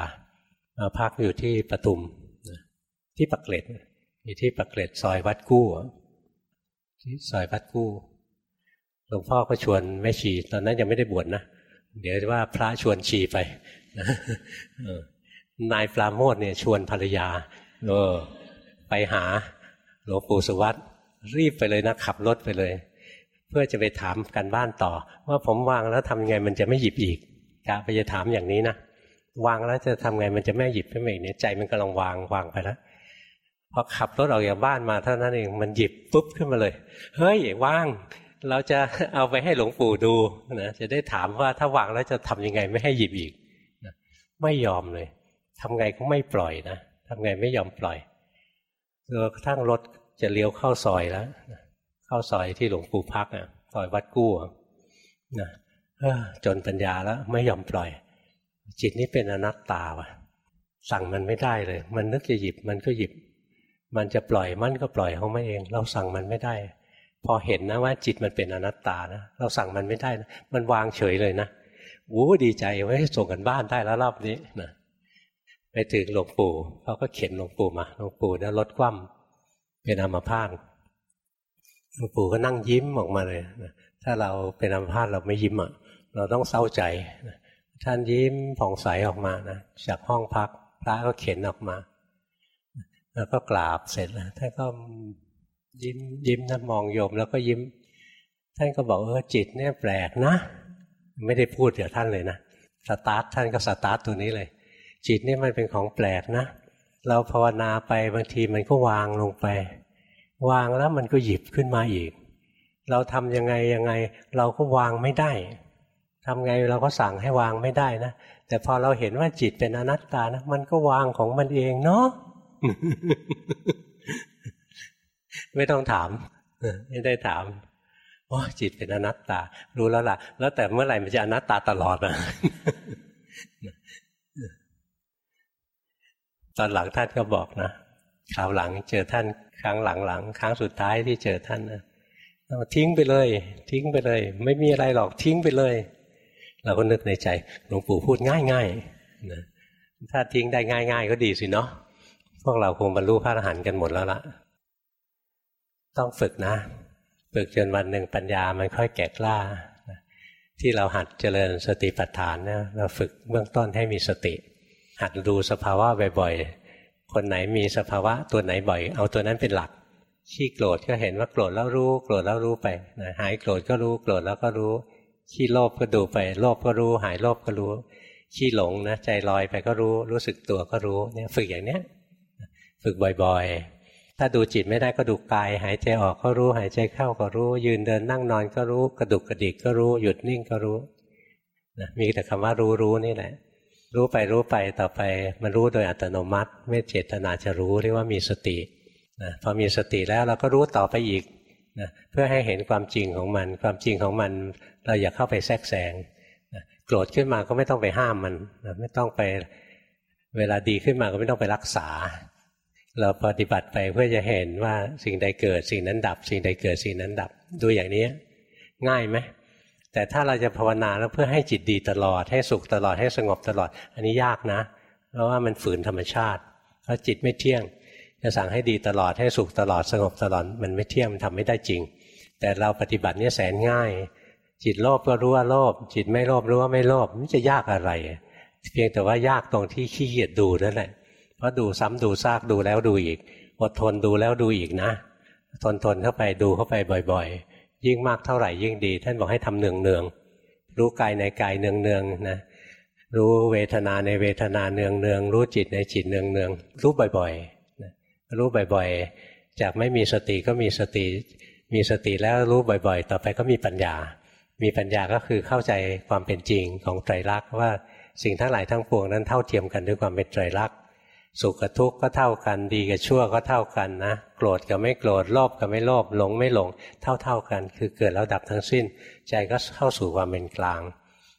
Speaker 1: มาพักอยู่ที่ปทุมที่ปักเกร็ดอยู่ที่ปักเกร็ดซอยวัดกู้ที่ซอยวัดกู้ หลวงพ่อก็ชวนแม่ชี ตอนนั้นยังไม่ได้บวชนะ เดี๋ยวว่าพระชวนชีไปนายปราโมทเนี่ยชวนภรรยาเออไปหาหลวงปู่สุวัตรีบไปเลยนะขับรถไปเลย เพื่อจะไปถามกันบ้านต่อ ว่าผมวางแล้วทำยังไงมันจะไม่หยิบอีกกะไปจะถามอย่างนี้นะวางแล้วจะทำไงมันจะไม่หยิบขึ้นมาอีกเนี่ยใจมันกำลังวางวางไปแล้วพอขับรถออกจากบ้านมาเท่านั้นเองมันหยิบปุ๊บขึ้นมาเลย เฮ้ยวาง เราจะเอาไปให้หลวงปู่ดูนะจะได้ถามว่าถ้าวางแล้วจะทํำยังไงไม่ให้หยิบอีกนะไม่ยอมเลยทำไงก็ไม่ปล่อยนะทำไงไม่ยอมปล่อยจนกระทั่งรถจะเลี้ยวเข้าซอยแล้วเข้าซอยที่หลวงปู่พักอะซอยวัดกู้นะจนปัญญาแล้วไม่ยอมปล่อย จิตนี้เป็นอนัตตาว่ะ สั่งมันไม่ได้เลย มันนึกจะหยิบมันก็หยิบ มันจะปล่อยมันก็ปล่อยของมันเอง เราสั่งมันไม่ได้ พอเห็นนะว่าจิตมันเป็นอนัตตานะเราสั่งมันไม่ได้นะมันวางเฉยเลยนะโอ้ดีใจไว้ส่งกันบ้านได้แล้วรอบนี้นะไปถึงหลวงปู่เขาก็เข็นหลวงปู่มาหลวงปู่นะลดคว่ำเป็นอัมพาตหลวงปู่ก็นั่งยิ้มออกมาเลยนะถ้าเราเป็นอัมพาตเราไม่ยิ้มอะเราต้องเศร้าใจท่านยิ้มผ่องใสออกมานะจากห้องพักพระก็เข็นออกมา แล้วก็กราบเสร็จแล้วท่านก็ ยิ้มยิ้มนะมองโยมแล้วก็ยิ้ม ท่านก็บอกเออจิตเนี่ยแปลกนะ ไม่ได้พูดเดี๋ยวท่านเลยนะสตาร์ทท่านก็สตาร์ทตัวนี้เลย จิตนี่มันเป็นของแปลกนะ เราภาวนาไปบางทีมันก็วางลงไป วางแล้วมันก็หยิบขึ้นมาอีก เราทำยังไงยังไง เราก็วางไม่ได้ทำไงเราก็สั่งให้วางไม่ได้นะแต่พอเราเห็นว่าจิตเป็นอนัตตานะมันก็วางของมันเองเนาะ ไม่ต้องถามไม่ได้ถามโอ้จิตเป็นอนัตตา รู้แล้วล่ะ แล้วแต่เมื่อไหร่มันจะอนัตตาตลอดอะตอนหลังท่านก็บอกนะคราวหลังเจอท่านครั้งหลังๆครั้งสุดท้ายที่เจอท่านนะทิ้งไปเลย ทิ้งไปเลย ไม่มีอะไรหรอกทิ้งไปเลย เราก็นึกในใจหลวงปู่พูดง่ายๆนะถ้าทิ้งได้ง่าย ๆ ก็ดีสิเนาะพวกเราคงบรรลุพระอรหันต์กันหมดแล้วละ ต้องฝึกนะ ฝึกจนวันหนึ่งปัญญามันค่อยแก่กล้า ที่เราหัดเจริญสติปัฏฐานเนี่ยเราฝึกเบื้องต้นให้มีสติ หัดดูสภาวะบ่อยๆ คนไหนมีสภาวะตัวไหนบ่อย เอาตัวนั้นเป็นหลักขี้โกรธก็เห็นว่าโกรธแล้วรู้ โกรธแล้วรู้ไปนะหายโกรธก็รู้โกรธแล้วก็รู้ขี้โลภก็ดูไปโลภก็รู้ หายโลภก็รู้ขี้หลงนะใจลอยไปก็รู้ รู้สึกตัวก็รู้เนี่ยฝึกอย่างเนี้ย ฝึกบ่อยๆ ถ้าดูจิตไม่ได้ก็ดูกาย หายใจออกก็รู้หายใจเข้าก็รู้ ยืนเดินนั่งนอนก็รู้ กระดุกกระดิกก็รู้หยุดนิ่งก็รู้นะมีแต่คำว่ารู้รู้นี่แหละ รู้ไปรู้ไปต่อไปมันรู้โดยอัตโนมัติ ไม่เจตนาจะรู้เรียกว่ามีสตินะพอมีสติแล้วเราก็รู้ต่อไปอีกนะเพื่อให้เห็นความจริงของมัน ความจริงของมัน เราอย่าเข้าไปแทรกแซงโกรธขึ้นมาก็ไม่ต้องไปห้ามมันไม่ต้องไปเวลาดีขึ้นมาก็ไม่ต้องไปรักษา เราปฏิบัติไปเพื่อจะเห็นว่าสิ่งใดเกิดสิ่งนั้นดับ สิ่งใดเกิดสิ่งนั้นดับ ดูอย่างนี้ง่ายไหมแต่ถ้าเราจะภาวนาแล้วเพื่อให้จิตดีตลอดให้สุขตลอดให้สงบตลอด อันนี้ยากนะ เพราะว่ามันฝืนธรรมชาติ เพราะจิตไม่เที่ยง จะสั่งให้ดีตลอดให้สุขตลอดสงบตลอดมันไม่เที่ยงมันทำไม่ได้จริง แต่เราปฏิบัติเนี่แสนง่าย จิตโลภก็รู้ว่าโลภจิตไม่โลภรู้ว่าไม่โลภมันจะยากอะไร เพียงแต่ว่ายากตรงที่ขี้เกียจดูนั่นแหละ เพราะดูซ้ำดูซากดูแล้วดูอีก อดทนดูแล้วดูอีกนะ ทนทนเข้าไปดูเข้าไปบ่อย ๆ ยิ่งมากเท่าไหร่ยิ่งดี ท่านบอกให้ทำเนืองเนืองรู้กายในกายเนืองเนืองนะรู้เวทนาในเวทนาเนืองเนืองรู้จิตในจิตเนืองเนืองรู้บ่อยๆรู้บ่อยๆ จากไม่มีสติก็มีสติ มีสติแล้วรู้บ่อยๆ ต่อไปก็มีปัญญา มีปัญญาก็คือเข้าใจความเป็นจริงของไตรลักษณ์ว่าสิ่งทั้งหลายทั้งปวงนั้นเท่าเทียมกันด้วยความเป็นไตรลักษณ์ สุขกับทุกข์ก็เท่ากัน ดีกับชั่วก็เท่ากันนะ โกรธกับไม่โกรธโลภกับไม่โลภหลงไม่หลง เท่าเท่ากัน คือเกิดแล้วดับทั้งสิ้น ใจก็เข้าสู่ความเป็นกลาง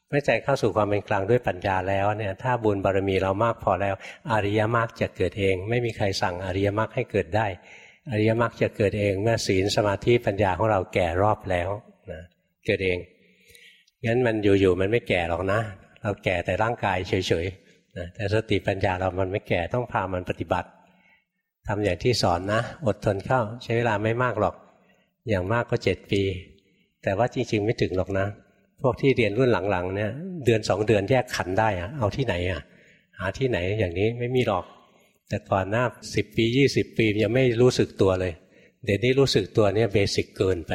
Speaker 1: เมื่อใจเข้าสู่ความเป็นกลางด้วยปัญญาแล้วเนี่ยถ้าบุญบารมีเรามากพอแล้ว อริยมรรคจะเกิดเอง ไม่มีใครสั่งอริยมรรคให้เกิดได้ อริยมรรคจะเกิดเองเมื่อศีลสมาธิปัญญาของเราแก่รอบแล้วนะเกิดเองงั้นมันอยู่ๆมันไม่แก่หรอกนะ เราแก่แต่ร่างกายเฉยๆ แต่สติปัญญาเรามันไม่แก่ต้องพามันปฏิบัติทำอย่างที่สอนนะ อดทนเข้า ใช้เวลาไม่มากหรอก อย่างมากก็เจ็ดปี แต่ว่าจริง ๆ ไม่ถึงหรอกนะ พวกที่เรียนรุ่นหลังๆเนี่ยเดือนสองเดือนแยกขันได้อะเอาที่ไหนอะหาที่ไหนอย่างนี้ไม่มีหรอก แต่ก่อนหน้าสิบปียี่สิบปียังไม่รู้สึกตัวเลย เดี๋ยวนี้รู้สึกตัวเนี่ยเบสิกเกินไป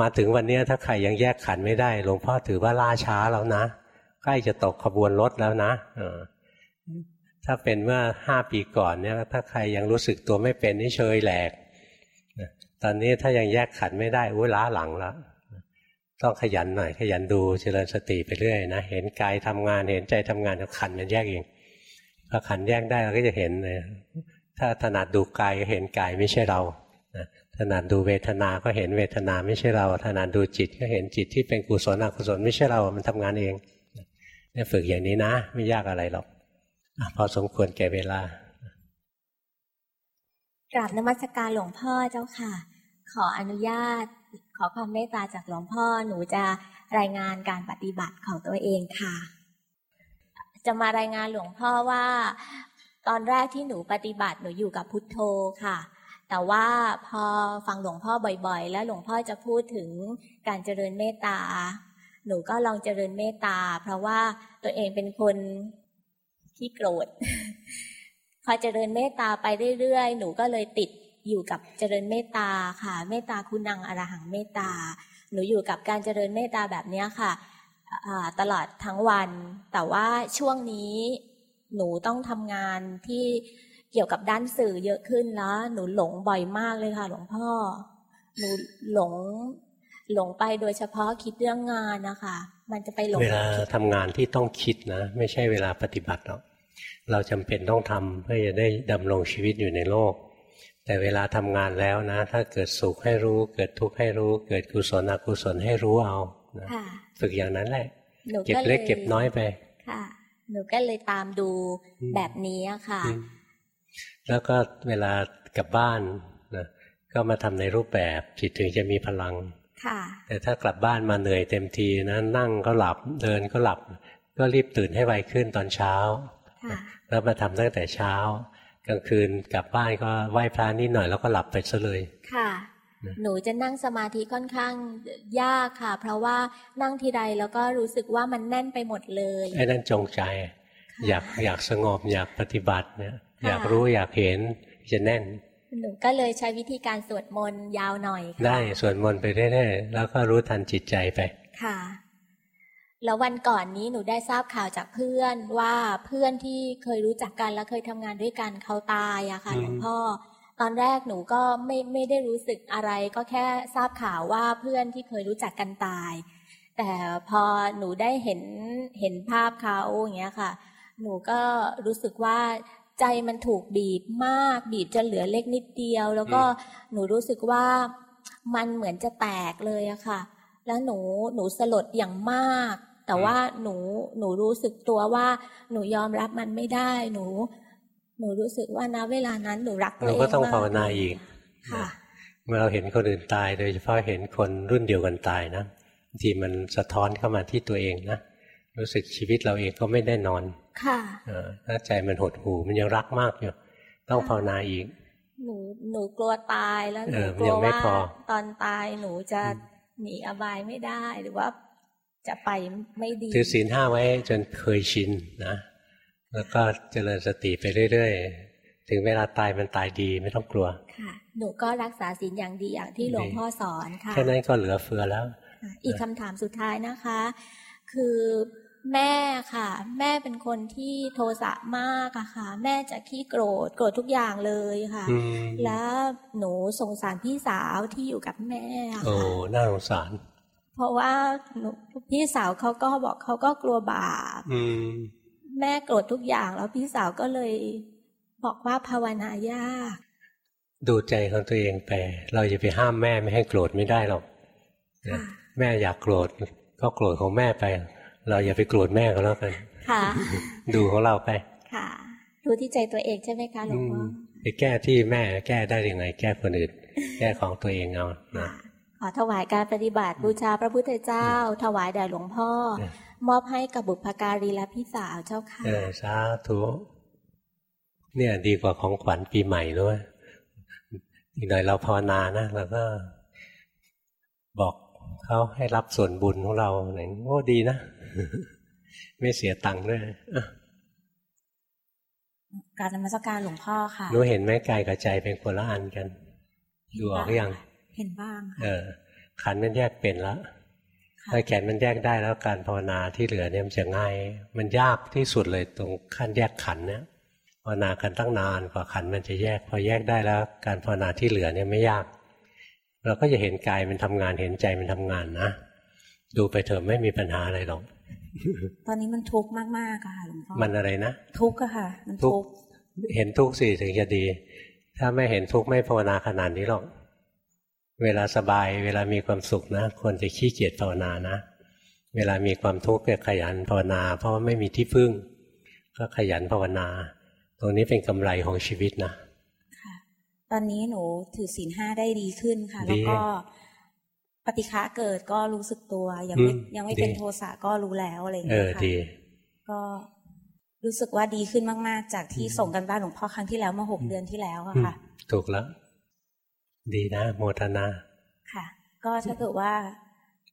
Speaker 1: มาถึงวันนี้ถ้าใครยังแยกขันไม่ได้หลวงพ่อถือว่าล่าช้าแล้วนะใกล้จะตกขบวนรถแล้วนะ ถ้าเป็นเมื่อห้าปีก่อนเนี่ยถ้าใครยังรู้สึกตัวไม่เป็นนี่เชยแหลกตอนนี้ถ้ายังแยกขันไม่ได้อุ้ยล้าหลังแล้วต้องขยันหน่อยขยันดูเจริญสติไปเรื่อยนะเห็นกายทำงานเห็นใจทำงานขันมันแยกเองพอขันแยกได้เราก็จะเห็นเลยถ้าถนัดดูกายก็เห็นกายไม่ใช่เราถนัดดูเวทนาก็เห็นเวทนาไม่ใช่เราถนัดดูจิตก็เห็นจิตที่เป็นกุศลอกุศลไม่ใช่เรา มันทำงานเองเนี่ยฝึกอย่างนี้นะ ไม่ยากอะไรหรอก พอสมควรแก่เวลาก
Speaker 2: ราบนมัสการหลวงพ่อเจ้าค่ะ ขออนุญาต ขอความเมตตาจากหลวงพ่อหนูจะรายงานการปฏิบัติของตัวเองค่ะ จะมารายงานหลวงพ่อว่า ตอนแรกที่หนูปฏิบัติหนูอยู่กับพุทโธค่ะ แต่ว่าพอฟังหลวงพ่อบ่อยๆ แล้วหลวงพ่อจะพูดถึงการเจริญเมตตา หนูก็ลองเจริญเมตตา เพราะว่าตัวเองเป็นคน ที่โกรธ พอเจริญเมตตาไปเรื่อยๆ หนูก็เลยติดอยู่กับเจริญเมตตาค่ะ เมตตาคุณังอรหังเมตตา หนูอยู่กับการเจริญเมตตาแบบนี้ค่ะตลอดทั้งวัน แต่ว่าช่วงนี้หนูต้องทำงานที่เกี่ยวกับด้านสื่อเยอะขึ้นแล้ว หนูหลงบ่อยมากเลยค่ะ หลวงพ่อ หนูหลงหลงไปโดยเฉพาะคิดเรื่องงานนะคะ มันจะไปหลง
Speaker 1: เวลาทำงานที่ต้องคิดนะ ไม่ใช่เวลาปฏิบัติหรอก เราจำเป็นต้องทำเพื่อจะได้ดำรงชีวิตอยู่ในโลก แต่เวลาทำงานแล้วนะ ถ้าเกิดสุขให้รู้ เกิดทุกข์ให้รู้ เกิดกุศลอกุศลให้รู้เอาฝึกอย่างนั้นแหละ เก็บเล็กเก็บน้อยไป
Speaker 2: ค่ะหนูก็เลยตามดูแบบนี้ค่ะ
Speaker 1: แล้วก็เวลากลับบ้านนะก็มาทำในรูปแบบจิตถึงจะมีพลังแต่ถ้ากลับบ้านมาเหนื่อยเต็มทีนะนั่งก็หลับเดินก็หลับ ก็รีบตื่นให้ไวขึ้นตอนเช้า แล้วมาทำตั้งแต่เช้ากลางคืนกลับบ้านก็ไหว้พระนิดหน่อยแล้วก็หลับไปซะเลย
Speaker 2: ค่ะ หนูจะนั่งสมาธิค่อนข้างยากค่ะ เพราะว่านั่งทีใดแล้วก็รู้สึกว่ามันแน่นไปหมดเลย
Speaker 1: ไอ้นั่นจงใจ อยากอยากสงบอยากปฏิบัติเนี่ยอยากรู้อยากเห็นจะแน่น
Speaker 2: หนูก็เลยใช้วิธีการสวดมนต์ยาวหน่อย
Speaker 1: ได้สวดมนต์ไปเรื่อยๆแล้วก็รู้ทันจิตใจไป
Speaker 2: ค่ะ แล้ววันก่อนนี้หนูได้ทราบข่าวจากเพื่อนว่าเพื่อนที่เคยรู้จักกันและเคยทำงานด้วยกันเขาตายอะค่ะหลวงพ่อ ตอนแรกหนูก็ไม่ไม่ได้รู้สึกอะไร ก็แค่ทราบข่าวว่าเพื่อนที่เคยรู้จักกันตาย แต่พอหนูได้เห็นเห็นภาพเขาอย่างเงี้ยค่ะ หนูก็รู้สึกว่าใจมันถูกบีบมากบีบจนเหลือเล็กนิดเดียว แล้วก็หนูรู้สึกว่ามันเหมือนจะแตกเลยอะค่ะ แล้วหนูหนูสลดอย่างมาก แต่ว่าหนูหนูรู้สึกตัวว่า หนูยอมรับมันไม่ได้ หนู หนูรู้สึกว่านะเวลานั้นหนูรักตัวเอง
Speaker 1: มากเราก็ต้องภาวนาอีกค่ะ เมื่อเราเห็นคนอื่นตาย โดยเฉพาะเห็นคนรุ่นเดียวกันตายนะบางทีมันสะท้อนเข้ามาที่ตัวเองนะรู้สึกชีวิตเราเองก็ไม่ได้นอน
Speaker 2: ค่ะ
Speaker 1: ถ้าใจมันหดหูมันยังรักมากอยู่ ต้องภาวนาอีก
Speaker 2: หนูหนูกลัวตายแล้วหนูกลัวว่าตอนตายหนูจะหนีอบายไม่ได้หรือว่า จะไปไม่ดี
Speaker 1: ถือศีลห้าไว้จนเคยชินนะแล้วก็เจริญสติไปเรื่อยๆ ถึงเวลาตายมันตายดีไม่ต้องกลัว
Speaker 2: ค่ะ หนูก็รักษาศีลอย่างดีอย่างที่หลวงพ่อสอนค่ะ
Speaker 1: แค่นั้นก็เหลือเฟือแล้ว
Speaker 2: อีกคำถามสุดท้ายนะคะ คือแม่ค่ะ แม่เป็นคนที่โทสะมากอะค่ะ แม่จะขี้โกรธโกรธทุกอย่างเลยค่ะ แล้วหนูสงสารพี่สาวที่อยู่กับแม่ค่ะ
Speaker 1: โอ้น่าสงสาร
Speaker 2: เพราะว่าพี่สาวเขาก็บอกเขาก็กลัวบาปแม่โกรธทุกอย่างแล้วพี่สาวก็เลยบอกว่าภาวนายาก
Speaker 1: ดูใจของตัวเองไป เราจะไปห้ามแม่ไม่ให้โกรธไม่ได้หรอกแม่อยากโกรธก็โกรธของแม่ไป เราอย่าไปโกรธแม่ก็แล้วกัน
Speaker 2: ค่ะ
Speaker 1: ดูของเราไป
Speaker 2: ค่ะรู้ที่ใจตัวเองใช่ไหมคะหลวงพ่อ
Speaker 1: ไปแก้ที่แม่แก้ได้ยังไง แก้คนอื่นแก้ของตัวเองเอานะ
Speaker 2: ขอ ถวายการปฏิบัติบูชาพระพุทธเจ้า ถวายแด่หลวงพ่อ
Speaker 1: เนี่ย
Speaker 2: มอบให้กับบุพการีและพี่สาวเจ้าค่ะ
Speaker 1: เออสาธุเนี่ยดีกว่าของขวัญปีใหม่ด้วยอีกหน่อยเราภาวนานะเราก็บอกเขาให้รับส่วนบุญของเราไหนโอ้ดีนะ ไม่เสียตังค์ด้วยอะ
Speaker 2: การนมัสการหลวงพ่อค่ะ
Speaker 1: หนูเห็นไหมกายกับใจเป็นคนละอันกัน ดูออกหรือยัง
Speaker 2: เห็นบ้าง
Speaker 1: เอ
Speaker 2: ค่ะ
Speaker 1: อขันธ์มันแยกเป็นแล้ว
Speaker 2: ค่ะ
Speaker 1: ถ้าแขนมันแยกได้แล้วการภาวนาที่เหลือเนี่ยมันจะง่าย มันยากที่สุดเลยตรงขั้นแยกขันธ์เนี่ยภาวนากันตั้งนานกว่าขันธ์มันจะแยก พอแยกได้แล้ว การภาวนาที่เหลือเนี่ยไม่ยาก เราก็จะเห็นกายมันทำงานเห็นใจมันทำงานนะดูไปเถอะไม่มีปัญหาอะไรหรอก
Speaker 2: ตอนนี้มันทุกข์มากๆอะค่ะหลวงพ่อ
Speaker 1: มันอะไรนะ
Speaker 2: ทุกข์อะค่ะ มัน
Speaker 1: ทุ
Speaker 2: ทุ
Speaker 1: กข์
Speaker 2: กข์
Speaker 1: เห็นทุกข์สิถึงจะดี ถ้าไม่เห็นทุกข์ไม่ภาวนาขนาดนี้หรอก เวลาสบาย เวลามีความสุขนะควรจะขี้เกียจภาวนานะ เวลามีความทุกข์ก็ขยันภาวนา เพราะว่าไม่มีที่พึ่ง ก็ขยันภาวนา ตรงนี้เป็นกำไรของชีวิตนะ
Speaker 2: ค่ะตอนนี้หนูถือศีลห้าได้ดีขึ้นค่ะ
Speaker 1: ดี
Speaker 2: แล้วก็ปฏิฆะเกิดก็รู้สึกตัว ยังไม่
Speaker 1: อืม
Speaker 2: ยังไม่เป็น
Speaker 1: ดี
Speaker 2: โทสะก็รู้แล้วอะไรอย่าง
Speaker 1: เอ
Speaker 2: เงี้
Speaker 1: อย
Speaker 2: ค่ะ
Speaker 1: ดี
Speaker 2: ก็รู้สึกว่าดีขึ้นมาก ๆ จากที่ส่งกันบ้านหลวงพ่อครั้งที่แล้วเมื่อหกเดือนที่แล้วอะค่ะ
Speaker 1: ถูกแล้ว ดีนะ โมทนา
Speaker 2: ค่ะ ก็ถ้าเกิดว่า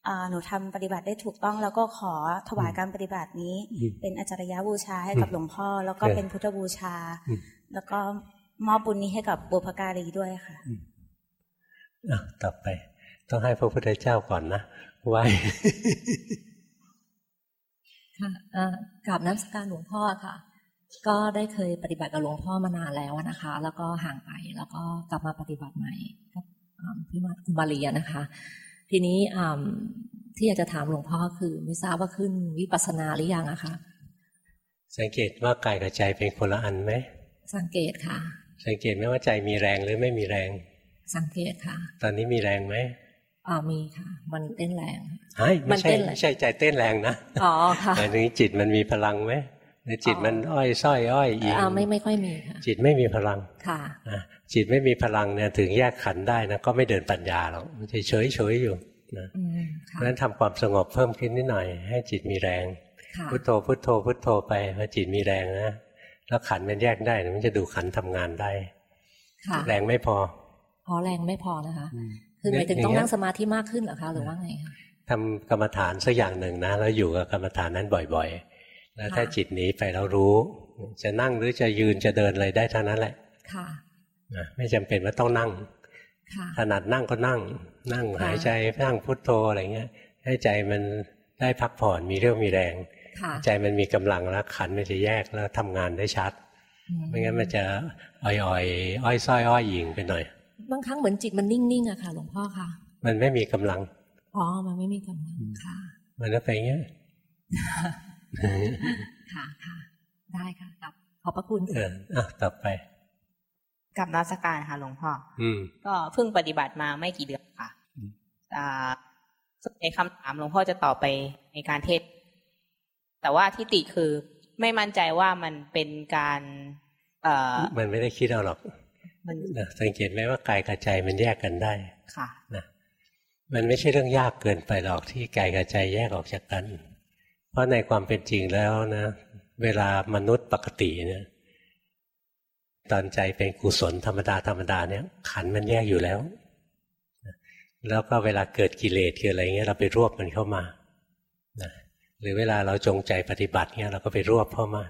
Speaker 2: อ่าหนูทำปฏิบัติได้ถูกต้องแล้วก็ขอถวายการปฏิบัตินี้
Speaker 1: อืม
Speaker 2: เป็นอาจารยบูชาให้กับ
Speaker 1: อืม
Speaker 2: หลวงพ่อ แล้วก็
Speaker 1: เออ
Speaker 2: เป็นพุทธบูชา
Speaker 1: อืม
Speaker 2: แล้วก็มอบบุญนี้ให้กับบุพการีด้วยค่ะ
Speaker 1: อะต่อไป ต้องให้พระพุทธเจ้าก่อนนะไหว
Speaker 3: ค่ะอ่ากราบน้ำสการหลวงพ่อค่ะ ก็ได้เคยปฏิบัติกับหลวงพ่อมานานแล้วนะคะ แล้วก็ห่างไปแล้วก็กลับมาปฏิบัติใหม่กับอ่าพี่มาคุณมาเรียนะคะ ทีนี้อ่าที่อยากจะถามหลวงพ่อคือ ไม่ทราบว่าขึ้นวิปัสสนาหรือยังอะคะ
Speaker 1: สังเกตว่ากายกับใจเป็นคนละอันไหม
Speaker 3: สังเกตค่ะ
Speaker 1: สังเกตไหมว่าใจมีแรงหรือไม่มีแรง
Speaker 3: สังเกตค่ะ
Speaker 1: ตอนนี้มีแรงไหม
Speaker 3: อ่ามีค่ะ มันเต้นแรง
Speaker 1: ไอ้ย
Speaker 3: มั
Speaker 1: ไม่
Speaker 3: น
Speaker 1: ใช่
Speaker 3: เต้นแรง
Speaker 1: ไม่ใช่ใจเต้นแรงนะ
Speaker 3: อ๋อค่ะ
Speaker 1: หมายถึงจิตมันมีพลังไหม หรือจิต
Speaker 3: อ๋อ
Speaker 1: มันอ้อยส้อยอ้อยอิง
Speaker 3: อ่าไม่ไม่ค่อยมีค่ะ
Speaker 1: จิตไม่มีพลัง
Speaker 3: ค่ะ
Speaker 1: นะจิตไม่มีพลังเนี่ยถึงแยกขันธ์ได้นะก็ไม่เดินปัญญาหรอกมันจะเฉยเฉยๆอยู่นะ
Speaker 3: อืม
Speaker 1: เพ
Speaker 3: ค่ะ
Speaker 1: ราะฉะนั้นทำความสงบเพิ่มขึ้นนิดหน่อย ให้จิตมีแรง
Speaker 3: ค่ะ
Speaker 1: พุทโธพุทโธพุทโธไปพอจิตมีแรงนะแล้วขันธ์มันแยกได้นะมันจะดูขันธ์ทำงานได้
Speaker 3: ค่ะ
Speaker 1: แรงไม่พอ
Speaker 3: พอแรงไม่พอนะคะคือหมายถึงต้องนั่งสมาธิมากขึ้นเหรอคะหรือว่าไงคะ
Speaker 1: ทำกรรมฐานสักอย่างหนึ่งนะแล้วอยู่กับกรรมฐานนั้นบ่อย ๆ แล้วถ้า
Speaker 3: ค่ะ
Speaker 1: จิตหนีไปแล้วรู้ จะนั่งหรือจะยืนจะเดินอะไรได้ทั้งนั้นแหละ
Speaker 3: ค่ะ
Speaker 1: นะไม่จำเป็นว่าต้องนั่ง
Speaker 3: ค่ะ
Speaker 1: ถนัดนั่งก็นั่ง นั่ง
Speaker 3: ค่ะ
Speaker 1: หายใจนั่งพุทโธอะไรเงี้ย ให้ใจมันได้พักผ่อนมีเรี่ยวมีแรง
Speaker 3: ค่ะ
Speaker 1: ใจมันมีกำลังแล้วขันธ์มันจะแยกแล้วทำงานได้ชัด
Speaker 3: อื
Speaker 1: ไม่งั้นมันจะอ่อยๆอ้อยส้อยอ้อยหยิงไปหน่อย
Speaker 3: บางครั้งเหมือนจิตมันนิ่งๆอะค่ะ หลวงพ่อค่ะ
Speaker 1: มันไม่มีกำลัง
Speaker 3: อ๋อ มันไม่มีกำลังค่ะ
Speaker 1: มันก็ไปอย่างเงี้ย
Speaker 3: ค่ะค่ะ ได้ค่ะครับขอบพระคุณ
Speaker 1: เอออะต่อไป
Speaker 4: กับนมัสการค่ะหลวงพ่อ
Speaker 1: อืม
Speaker 4: ก็เพิ่งปฏิบัติมาไม่กี่เดือนค่ะ
Speaker 1: อืม
Speaker 4: อ่าส่วนในคำถามหลวงพ่อจะตอบไปในการเทศน์แต่ว่าที่ติคือไม่มั่นใจว่ามันเป็นการ เอ่อ
Speaker 1: มันไม่ได้คิดเอาหรอก
Speaker 4: มัน
Speaker 1: นะสังเกตไหมว่ากายกับใจมันแยกกันได้
Speaker 4: ค่ะ
Speaker 1: นะมันไม่ใช่เรื่องยากเกินไปหรอกที่กายกับใจแยกออกจากกันเพ ราะในความเป็นจริงแล้วนะ เวลามนุษย์ปกติเนี่ยตอนใจเป็นกุศลธรรมดาธรรมดาเนี่ย ขันมันแยกอยู่แล้ว แล้วก็เวลาเกิดกิเลสเกิดอะไรเงี้ยเราไปรวบมันเข้ามานะหรือเวลาเราจงใจปฏิบัติเงี้ยเราก็ไปรวบเข้ามา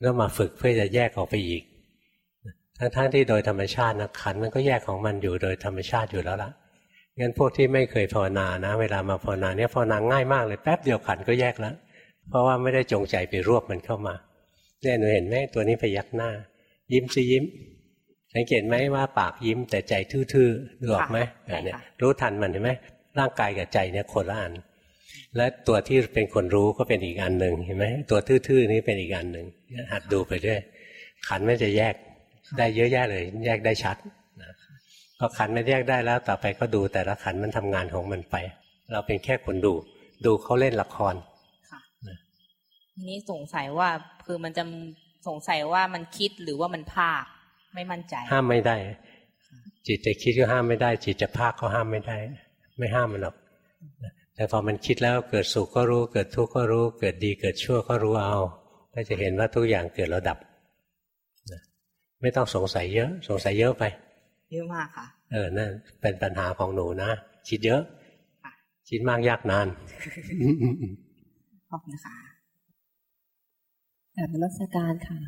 Speaker 1: แล้วมาฝึกเพื่อจะแยกออกไปอีกทั้งๆที่โดยธรรมชาตินะขันมันก็แยกของมันอยู่โดยธรรมชาติอยู่แล้วล่ะงั้นพวกที่ไม่เคยภาวนานะ เวลามาภาวนาเนี่ยภาวนาง่ายมากเลยแป๊บเดียวขันก็แยกแล้ว เพราะว่าไม่ได้จงใจไปรวบมันเข้ามาเนี่ยหนูเห็นไหมตัวนี้พยักหน้า ยิ้มสิยิ้ม สังเกตไหมว่าปากยิ้มแต่ใจทื่อๆดูออกไหม
Speaker 4: ใช่ค่ะ
Speaker 1: เนี่ยรู้ทันมันเห็นไหมร่างกายกับใจเนี่ยคนละอันและตัวที่เป็นคนรู้ก็เป็นอีกอันหนึ่งเห็นไหมตัวทื่อๆนี้เป็นอีกอันหนึ่งหัดดูไปด้วย ขันธ์ไม่จะแยกได้เยอะแยะเลย แยกได้ชัดนะพอขันธ์มันแยกได้แล้วต่อไปก็ดูแต่ละขันธ์มันทำงานของมันไป เราเป็นแค่คนดู ดูเขาเล่นละคร
Speaker 4: ค่ะ
Speaker 1: นะ
Speaker 4: ทีนี้สงสัยว่าคือมันจะสงสัยว่ามันคิดหรือว่ามันภาคไม่มั่นใจ
Speaker 1: ห้ามไม่ได้ จิตจะคิดก็ห้ามไม่ได้ จิตจะภาคก็ห้ามไม่ได้ ไม่ห้ามมันหรอกแต่พอมันคิดแล้วเกิดสุขก็รู้ เกิดทุกข์ก็รู้ เกิดดีเกิดชั่วก็รู้เอาก็จะเห็นว่าทุกอย่างเกิดแล้วดับไม่ต้องสงสัยเยอะ สงสัยเยอะไป
Speaker 4: เยอะมากค่ะ
Speaker 1: เออนั่นเป็นปัญหาของหนูนะคิดเยอะคิดมากยากนาน
Speaker 4: ขอบคุณค่ะ
Speaker 5: แบบนมัสการค่ะ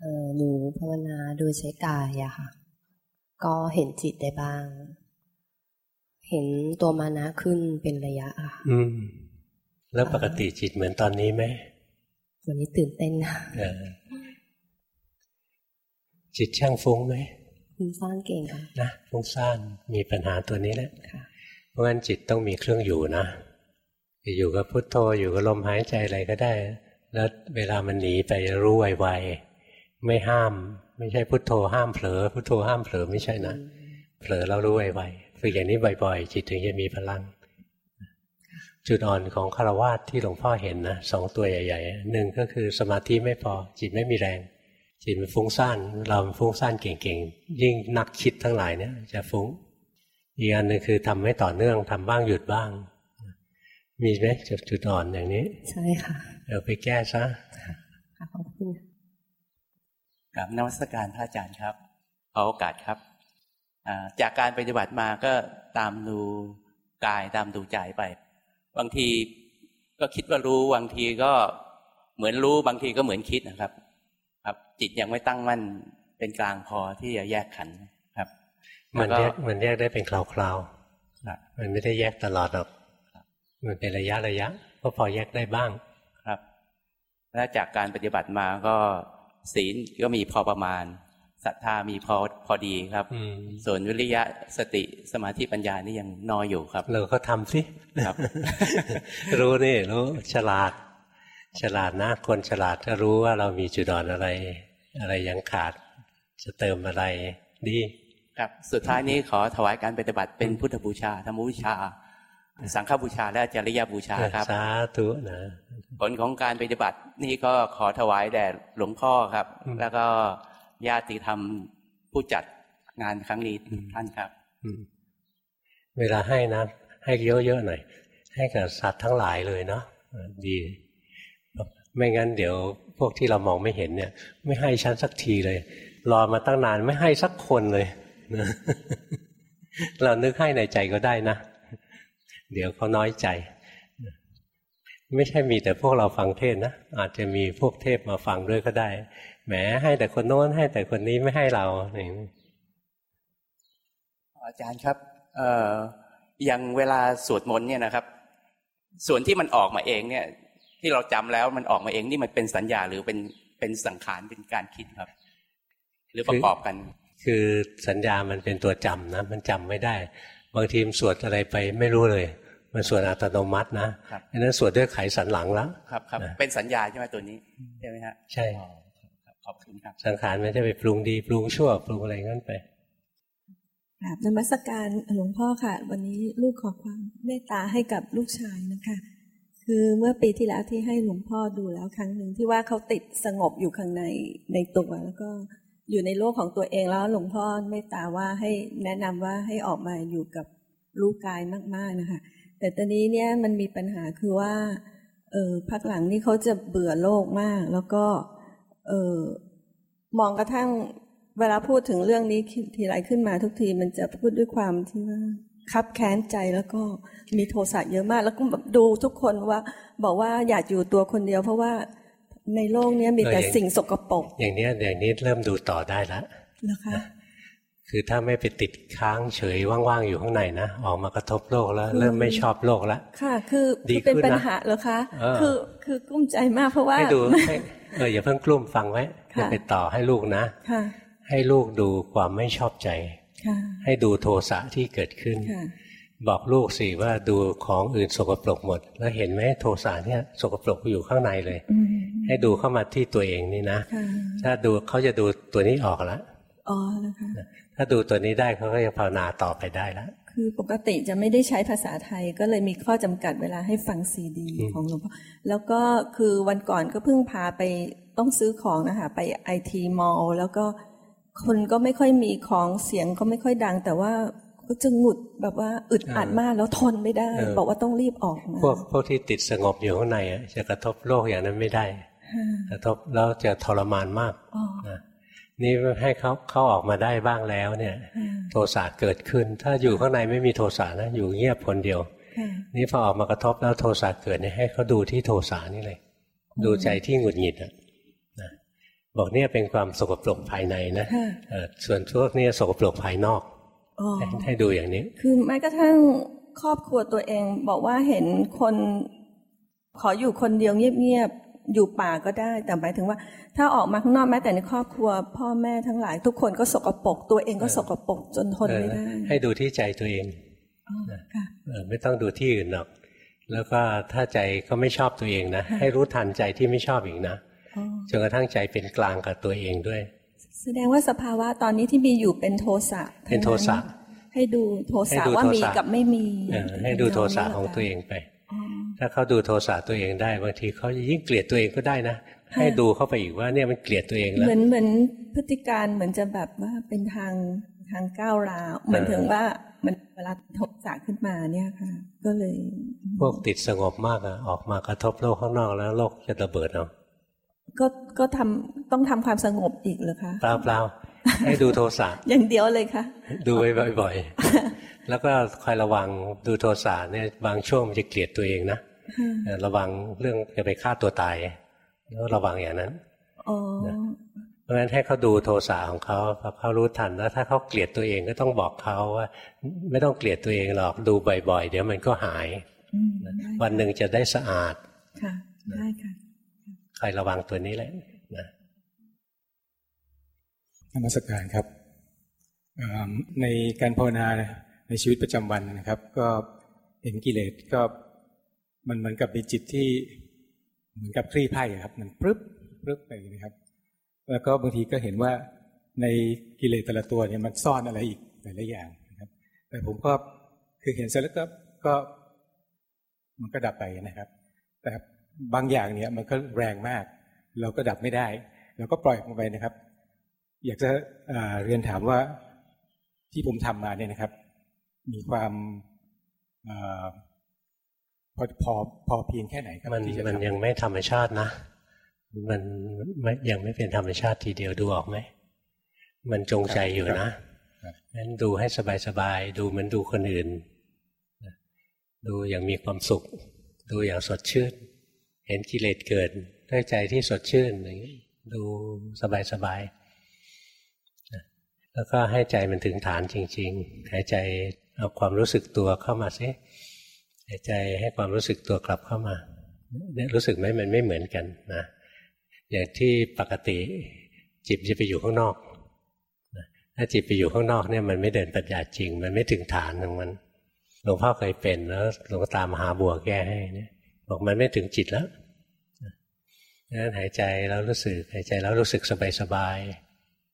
Speaker 5: เออหนูภาวนาโดยใช้กายอะค่ะ ก็เห็นจิตได้บ้าง เห็นตัวมานะขึ้นเป็นระยะอะ
Speaker 1: อืม แล้วปกติจิตเหมือนตอนนี้ไหม
Speaker 5: วันนี้ตื่นเต้นนะ
Speaker 1: เออจิตช่างฟุ้งไหม
Speaker 5: คุณสร้างเก่งค่ะ
Speaker 1: นะฟุ้งซ่านมีปัญหาตัวนี้แหละ
Speaker 5: ค่ะ
Speaker 1: เพราะงั้นจิตต้องมีเครื่องอยู่นะจะอยู่กับพุทโธอยู่กับลมหายใจอะไรก็ได้ แล้วเวลามันหนีไปรู้ไวๆไม่ห้าม ไม่ใช่พุทโธห้ามเผลอพุทโธห้ามเผลอไม่ใช่นะเผลอแล้วรู้ไวๆฝึกอย่างนี้บ่อยๆ จิตถึงจะมีพลัง จุดอ่อนของคารวาสที่หลวงพ่อเห็นนะสองตัวใหญ่ๆหนึ่งก็คือสมาธิไม่พอ จิตไม่มีแรง จิตมันฟุ้งซ่านเราฟุ้งซ่านเก่งๆ ยิ่งนักคิดทั้งหลายเนี่ยจะฟุ้งอีกอันหนึ่งคือทำไม่ต่อเนื่องทำบ้างหยุดบ้าง มีไหมจุดจุดอ่อนอย่างนี้
Speaker 5: ใช่ค่ะ
Speaker 1: เดี๋ยวไปแก้ซะ
Speaker 5: ค่ะขอบคุณค่ะ
Speaker 6: กับนวัตการพระอาจารย์ครับขอโอกาสครับอ่าจากการปฏิบัติมาก็ตามดูกายตามดูใจไป บางทีก็คิดว่ารู้บางทีก็เหมือนรู้บางทีก็เหมือนคิดนะครับ ครับ จิตยังไม่ตั้งมั่นเป็นกลางพอที่จะแยกขันธ์ครับ
Speaker 1: มัน
Speaker 6: ล้ว
Speaker 1: แย
Speaker 6: ก็
Speaker 1: กมันแยกได้เป็นคราว
Speaker 6: ครับ
Speaker 1: ๆมันไม่ได้แยกตลอดหรอกมันเป็นระยะระยะก็พอแยกได้บ้าง
Speaker 6: ครับ และจากการปฏิบัติมาก็ศีลก็มีพอประมาณศรัทธามีพอพอดีครับ
Speaker 1: อืม
Speaker 6: ส่วนวิริยะสติสมาธิปัญญานี่ยังน้อยอยู่ครับ
Speaker 1: เราก็ทำสิ
Speaker 6: ครับ
Speaker 1: รู้นี่รู้ฉลาด ฉลาดนะ คนฉลาดก็รู้ว่าเรามีจุดอ่อนอะไร อะไรยังขาด จะเติมอะไรดี
Speaker 6: ครับ สุดท้ายนี้ขอถวายการปฏิบัติเป็นพุทธบูชาธรรมบูชา สังฆบูชาและจริยบูชาครับ
Speaker 1: สาธุนะ
Speaker 6: ผลของการปฏิบัตินี่ก็ขอถวายแด่หลวงพ่อครับ
Speaker 1: อืม
Speaker 6: แล้วก็ญาติธรรมผู้จัดงานครั้งนี้
Speaker 1: อืม
Speaker 6: ท่านครับ
Speaker 1: อืมเวลาให้นะให้เยอะๆหน่อย ให้กับสัตว์ทั้งหลายเลยเนาะเออดี ไม่งั้นเดี๋ยวพวกที่เรามองไม่เห็นเนี่ย ไม่ให้ฉันสักทีเลย รอมาตั้งนานไม่ให้สักคนเลยนะเรานึกให้ในใจก็ได้นะ เดี๋ยวเขาน้อยใจ ไม่ใช่มีแต่พวกเราฟังเทศนะ อาจจะมีพวกเทพมาฟังด้วยก็ได้ แหมให้แต่คนโน้นให้แต่คนนี้ไม่ให้เราอย่างนี้
Speaker 6: อาจารย์ครับเอ่ออย่างเวลาสวดมนต์เนี่ยนะครับ ส่วนที่มันออกมาเองเนี่ย ที่เราจำแล้วมันออกมาเองนี่มันเป็นสัญญาหรือเป็นเป็นสังขารเป็นการคิดครับ หรือประกอบกัน
Speaker 1: คือสัญญามันเป็นตัวจำนะ มันจำไม่ได้ บางทีมนสวดอะไรไปไม่รู้เลย มันสวดอัตโนมัตินะครับดังนั้นสวดด้วยไขสันหลังแล้ว
Speaker 6: ครับครับ
Speaker 1: นะ
Speaker 6: เป็นสัญญาใช่ไหมตัวนี้ใช่ไหมฮะ
Speaker 1: ใช่
Speaker 6: อ๋อครับขอบคุณครับ
Speaker 1: สังขารไม่ได้ไปปรุงดีปรุงชั่วปรุงอะไรงั้นไป
Speaker 7: กราบนมัสการหลวงพ่อค่ะ วันนี้ลูกขอความเมตตาให้กับลูกชายนะคะ คือเมื่อปีที่แล้วที่ให้หลวงพ่อดูแล้วครั้งหนึ่งที่ว่าเขาติดสงบอยู่ข้างในในตัวแล้วก็อยู่ในโลกของตัวเองแล้วหลวงพ่อเมตตาว่าให้แนะนำว่าให้ออกมาอยู่กับรูปกายมากๆนะคะ แต่ตอนนี้เนี่ยมันมีปัญหาคือว่า เออพักหลังนี่เขาจะเบื่อโลกมาก แล้วก็เออมองกระทั่งเวลาพูดถึงเรื่องนี้ทีไรขึ้นมาทุกทีมันจะพูดด้วยความที่ว่าคับแค้นใจแล้วก็มีโทสะเยอะมาก แล้วก็แบบดูทุกคนว่า บอกว่าอยากอยู่ตัวคนเดียว เพราะว่าในโลกเนี้ยมีแต่
Speaker 1: เอออย่าง
Speaker 7: สิ่งสกปรก
Speaker 1: อย่างเนี้ยอย่างนี้เริ่มดูต่อได้ละ
Speaker 7: นะคะ
Speaker 1: คือถ้าไม่ไปติดค้างเฉยว่างๆอยู่ข้างในนะออกมากระทบโลกแล้ว เริ่มไม่ชอบโลกแล้ว
Speaker 7: ค่ะ คือ
Speaker 1: ดี
Speaker 7: คือเป็น
Speaker 1: ขึ้นนะ
Speaker 7: ปัญหาเหรอคะ
Speaker 1: เออ
Speaker 7: คือคือกลุ้มใจมากเพราะว่า
Speaker 1: ให้ดูให้เอออย่าเพิ่งกลุ้มฟังไว้
Speaker 7: ค่ะ
Speaker 1: อย่าไปต่อให้ลูกนะ
Speaker 7: ค่ะ
Speaker 1: ให้ลูกดูความไม่ชอบใจ
Speaker 7: ค่ะ
Speaker 1: ให้ดูโทสะที่เกิดขึ้น
Speaker 7: ค่ะ
Speaker 1: บอกลูกสิว่าดูของอื่นสกปรกหมด แล้วเห็นไหมโทสะเนี่ยสกปรกอยู่ข้างในเลย
Speaker 7: อืม
Speaker 1: ให้ดูเข้ามาที่ตัวเองนี่นะ
Speaker 7: ค่ะ
Speaker 1: ถ้าดูเขาจะดูตัวนี้ออกแล้ว
Speaker 7: อ๋อนะคะ
Speaker 1: ถ้าดูตัวนี้ได้เขาก็จะภาวนาต่อไปได้แล้ว
Speaker 7: คือปกติจะไม่ได้ใช้ภาษาไทยก็เลยมีข้อจำกัดเวลาให้ฟังซีดี
Speaker 1: อืม
Speaker 7: ของหลวงพ่อแล้วก็คือวันก่อนก็เพิ่งพาไปต้องซื้อของนะคะไปไอทีมอลแล้วก็คนก็ไม่ค่อยมีของเสียงก็ไม่ค่อยดัง แต่ว่าก็จะหงุดแบบว่าอึดอัดมากแล้วทนไม่ได้ บอกว่าต้องรีบออกมา
Speaker 1: พวกพวกที่ติดสงบอยู่ข้างในอะจะกระทบโลกอย่างนั้นไม่ได้
Speaker 7: ค่ะ
Speaker 1: กระทบแล้วจะทรมานมาก
Speaker 7: อ๋อ
Speaker 1: นะ นี่ให้เขาเขาออกมาได้บ้างแล้วเนี่ย
Speaker 7: ค่ะ
Speaker 1: โทสะเกิดขึ้น ถ้าอยู่ข้างในไม่มีโทสะนะอยู่เงียบคนเดียว
Speaker 7: ค่ะ
Speaker 1: นี่พอออกมากระทบแล้วโทสะเกิดเนี่ยให้เขาดูที่โทสะนี่เลย ดูใจที่หงุดหงิดอะนะบอกเนี่ยเป็นความสกปรกภายในนะ
Speaker 7: ค่ะ
Speaker 1: เอ่อส่วนพวกเนี้สกปรกภายนอก
Speaker 7: อ๋อ
Speaker 1: ให้ให้ดูอย่างนี้
Speaker 7: คือแม้กระทั่งครอบครัวตัวเองบอกว่าเห็นคนขออยู่คนเดียวเงียบๆ อยู่ป่าก็ได้ แต่หมายถึงว่า ถ้าออกมาข้างนอกแม้แต่ในครอบครัว พ่อแม่ทั้งหลาย ทุกคนก็สกปรกตัวเองก็สกปรกจนทนไม่ได้
Speaker 1: เออให้ดูที่ใจตัวเอง
Speaker 7: อ๋อค่ะ
Speaker 1: เออไม่ต้องดูที่อื่นหรอก แล้วก็ถ้าใจก็ไม่ชอบตัวเองนะ
Speaker 7: ค่ะ
Speaker 1: ให้รู้ทันใจที่ไม่ชอบอีกนะ
Speaker 7: อ๋อ
Speaker 1: จนกระทั่งใจเป็นกลางกับตัวเองด้วย
Speaker 7: แสดงว่าสภาวะตอนนี้ที่มีอยู่เป็นโทสะ
Speaker 1: เป็นโทสะ
Speaker 7: ให้ดูโท
Speaker 1: ให้
Speaker 7: สะ
Speaker 1: ดู
Speaker 7: ว่า
Speaker 1: โทสะ
Speaker 7: มีกับไม่มี
Speaker 1: เออให้ดูโทสะของตัวเองไป
Speaker 7: อ๋อ
Speaker 1: ถ้าเขาดูโทสะตัวเองได้ บางทีเขายิ่งเกลียดตัวเองก็ได้นะให้ดูเข้าไปอีกว่าเนี่ยมันเกลียดตัวเองแล้
Speaker 7: เห
Speaker 1: ว
Speaker 7: มือนเหมือนพฤติการเหมือนจะแบบว่าเป็นทางทางก้าวร้าวเหมือนถึงว่ามันเวลาโทสะขึ้นมาเนี่ยค่ะ ก็เลย
Speaker 1: พวกติดสงบมากอะออกมากระทบโลกข้างนอกแล้วโลกจะระเบิดเอา
Speaker 7: ก็ก็ทำต้องทำความสงบอีกเหรอคะ
Speaker 1: เปล่าเปล่าให้ดูโทสะ
Speaker 7: อย่างเดียวเลยค่ะ
Speaker 1: ดูไว้บ่อยๆ แล้วก็คอยระวังดูโทสะเนี่ยบางช่วงมันจะเกลียดตัวเองนะเออระวังเรื่องจะไปฆ่าตัวตายแล้วระวังอย่างนั้น
Speaker 7: อ๋อ
Speaker 1: เพราะฉะนั้นให้เขาดูโทสะของเขาพอเขารู้ทันแล้วถ้าเขาเกลียดตัวเองก็ต้องบอกเขาว่า ไม่ต้องเกลียดตัวเองหรอกดูบ่อยๆ เดี๋ยวมันก็หาย
Speaker 7: อืมได้
Speaker 1: วันหนึ่งจะได้สะอาด
Speaker 7: ค่ะได้ค่ะ
Speaker 1: คอยระวังตัวนี้แหละนะ
Speaker 8: นมัสการครับเอิ่มในการภาวนา ในชีวิตประจำวันนะครับ ก็เห็นกิเลสก็มันเหมือนกับเป็นจิตที่เหมือนกับคลี่ไพ่ครับ มันปรึ๊บปรึ๊บไปนะครับ แล้วก็บางทีก็เห็นว่าในกิเลสแต่ละตัวเนี่ยมันซ่อนอะไรอีกหลายๆอย่างนะครับ แต่ผมก็คือเห็นเสร็จแล้วก็ก็มันก็ดับไปนะครับ แต่บางอย่างเนี่ยมันก็แรงมาก เราก็ดับไม่ได้ เราก็ปล่อยมันไปนะครับ อยากจะเเรียนถามว่าที่ผมทำมาเนี่ยนะครับ มีความเอ่อพอพอพอเพียงแค่ไหนครับ
Speaker 1: มัน
Speaker 8: ที่จะ
Speaker 1: มัน
Speaker 8: ทำ
Speaker 1: ยังไม่ธรรมชาตินะ มันไม่ยังไม่เป็นธรรมชาติทีเดียวดูออกไหม มันจงใจอยู่นะงั้นดูให้สบายๆ ดูเหมือนดูคนอื่น ดูอย่างมีความสุข ดูอย่างสดชื่น เห็นกิเลสเกิดด้วยใจที่สดชื่นอย่างนี้ดูสบายๆนะแล้วก็ให้ใจมันถึงฐานจริง ๆ หายใจ เอาความรู้สึกตัวเข้ามาสิหายใจให้ความรู้สึกตัวกลับเข้ามาเนี่ยรู้สึกไหมมันไม่เหมือนกันนะอย่างที่ปกติจิตจะไปอยู่ข้างนอกถ้าจิตไปอยู่ข้างนอกเนี่ยมันไม่เดินปัญญาจริง มันไม่ถึงฐานของมันหลวงพ่อเคยเป็นแล้วหลวงตามหาบัวแก้ให้เนี่ยบอกมันไม่ถึงจิตแล้วงนั้นหายใจแล้วรู้สึกหายใจแล้วรู้สึกสบายสบาย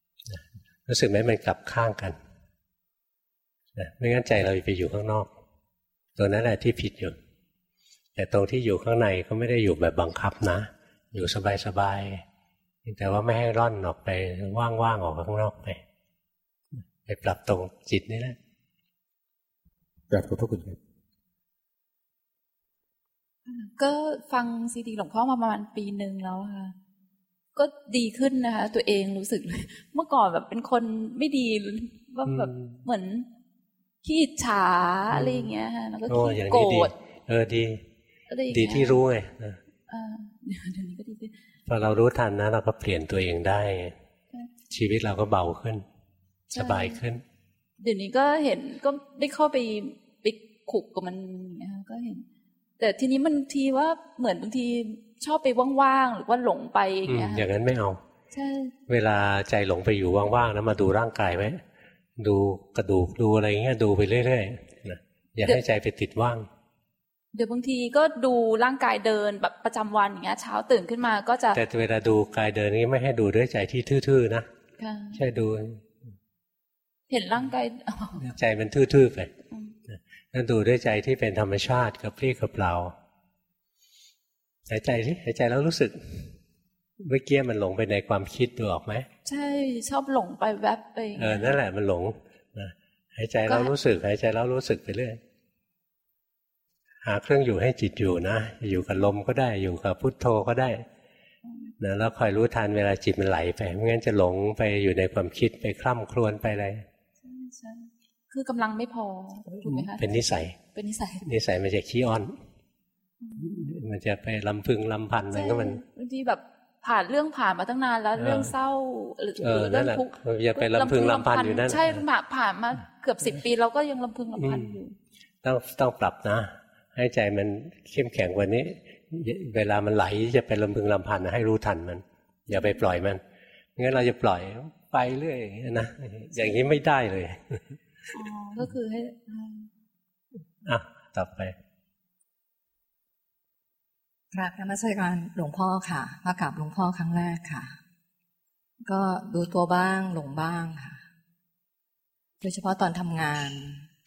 Speaker 1: ๆรู้สึกไหมมันกลับข้างกัน นะไม่งั้นใจเราไปอยู่ข้างนอก ตัวนั้นแหละที่ผิดอยู่ แต่ตรงที่อยู่ข้างในก็ไม่ได้อยู่แบบบังคับนะ อยู่สบายๆแต่ว่าไม่ให้ร่อนออกไปว่างๆออกข้างนอกไปไปปรับตรงจิตนี่แหละ
Speaker 8: กราบขอบพระคุณครับ
Speaker 9: ก็ฟังซีดีหลวงพ่อมาประมาณปีหนึ่งแล้วค่ะ ก็ดีขึ้นนะคะ ตัวเองรู้สึกเลย เมื่อก่อนแบบเป็นคนไม่ดีว่าแบบ
Speaker 1: อืม
Speaker 9: เหมือน ขี้อิจฉาอะไรอย่างเงี้ยค่ะแล้วก็
Speaker 1: โอ้
Speaker 9: ขี้
Speaker 1: อย่าง
Speaker 9: โกร
Speaker 1: นี้ดี
Speaker 9: ธ
Speaker 1: เออดี
Speaker 9: อะไรอย่าง
Speaker 1: ดี
Speaker 9: เงี้ย
Speaker 1: ที่รู้ไงเออ
Speaker 9: อ่าเดี๋ยวเดี๋ยวนี้ก็ดีขึ้น
Speaker 1: พอเรารู้ทันนะ เราก็เปลี่ยนตัวเองได้
Speaker 9: ใช่
Speaker 1: ชีวิตเราก็เบาขึ้น สบายขึ้น
Speaker 9: เดี๋ยวนี้ก็เห็นก็ได้เข้าไปไปขุกกับมันอย่างเงี้ยค่ะก็เห็น แต่ทีนี้มันทีว่าเหมือนบางทีชอบไปว่างๆหรือว่าหลงไปอย่าง
Speaker 1: อืม
Speaker 9: เงี้ย
Speaker 1: อย่างนั้นไม่เอา
Speaker 9: ใช่
Speaker 1: เวลาใจหลงไปอยู่ว่างๆแล้วมาดูร่างกายไว้ ดูกระดูกดูอะไรเงี้ยดูไปเรื่อยๆนะอย่าให้ใจไปติดว่าง
Speaker 9: เดี๋ยวบางทีก็ดูร่างกายเดินแบบประจำวันอย่างเงี้ย เช้าตื่นขึ้นมาก็จะ
Speaker 1: แต่เวลาดูกายเดินนี้ไม่ให้ดูด้วยใจที่ทื่อๆนะ
Speaker 9: ค่ะ
Speaker 1: ใช่ดู
Speaker 9: เห็นร่างกาย
Speaker 1: ใจมันทื่อๆไป
Speaker 9: อืม
Speaker 1: นั่นดูด้วยใจที่เป็นธรรมชาติกับพรี่กับเราหายใจสิหายใจแล้วรู้สึก เมื่อกี้มันหลงไปในความคิดดูออกไหม
Speaker 9: ใช่ชอบหลงไปแวบไป
Speaker 1: เออนั่นแหละมันหลงนะหายใจแล้วรู้สึกหายใจแล้วรู้สึกไปเรื่อยหาเครื่องอยู่ให้จิตอยู่นะ อยู่กับลมก็ได้อยู่กับพุทโธก็ได้นะแล้วคอยรู้ทันเวลาจิตมันไหลไปไม่งั้นจะหลงไปอยู่ในความคิดไปคล่ำครวญไปอะไร
Speaker 9: ใช่ใช่คือกำลังไม่พอถูกไหมคะ
Speaker 1: เป็นนิสัย
Speaker 9: เป็นนิสัย
Speaker 1: นิสัยมันจะขี้อ้อน มันจะไปลำพึงลำพันอะไรก็มัน
Speaker 9: บางทีแบบ ผ่านเรื่องผ่านมาตั้งนานแล้วเรื่องเศร้าหรือ
Speaker 1: เรื่องทุกข์อย่าไปลำพึงลำพันอยู่นั่น
Speaker 9: ใช่ผ่านมาเกือบสิบปีเราก็ยังลำพึงลำพันอยู่
Speaker 1: ต้องต้องปรับนะ ให้ใจมันเข้มแข็งกว่านี้ เวลามันไหลจะไปลำพึงลำพันให้รู้ทันมัน อย่าไปปล่อยมันงั้นเราจะปล่อยไปเรื่อยนะอย่างนี้ไม่ได้เลย
Speaker 9: อ๋อก็คือให้
Speaker 1: อะต่อไป
Speaker 3: กราบนมัสการหลวงพ่อค่ะ มากราบหลวงพ่อครั้งแรกค่ะ ก็ดูตัวบ้างหลงบ้างค่ะ โดยเฉพาะตอนทำงาน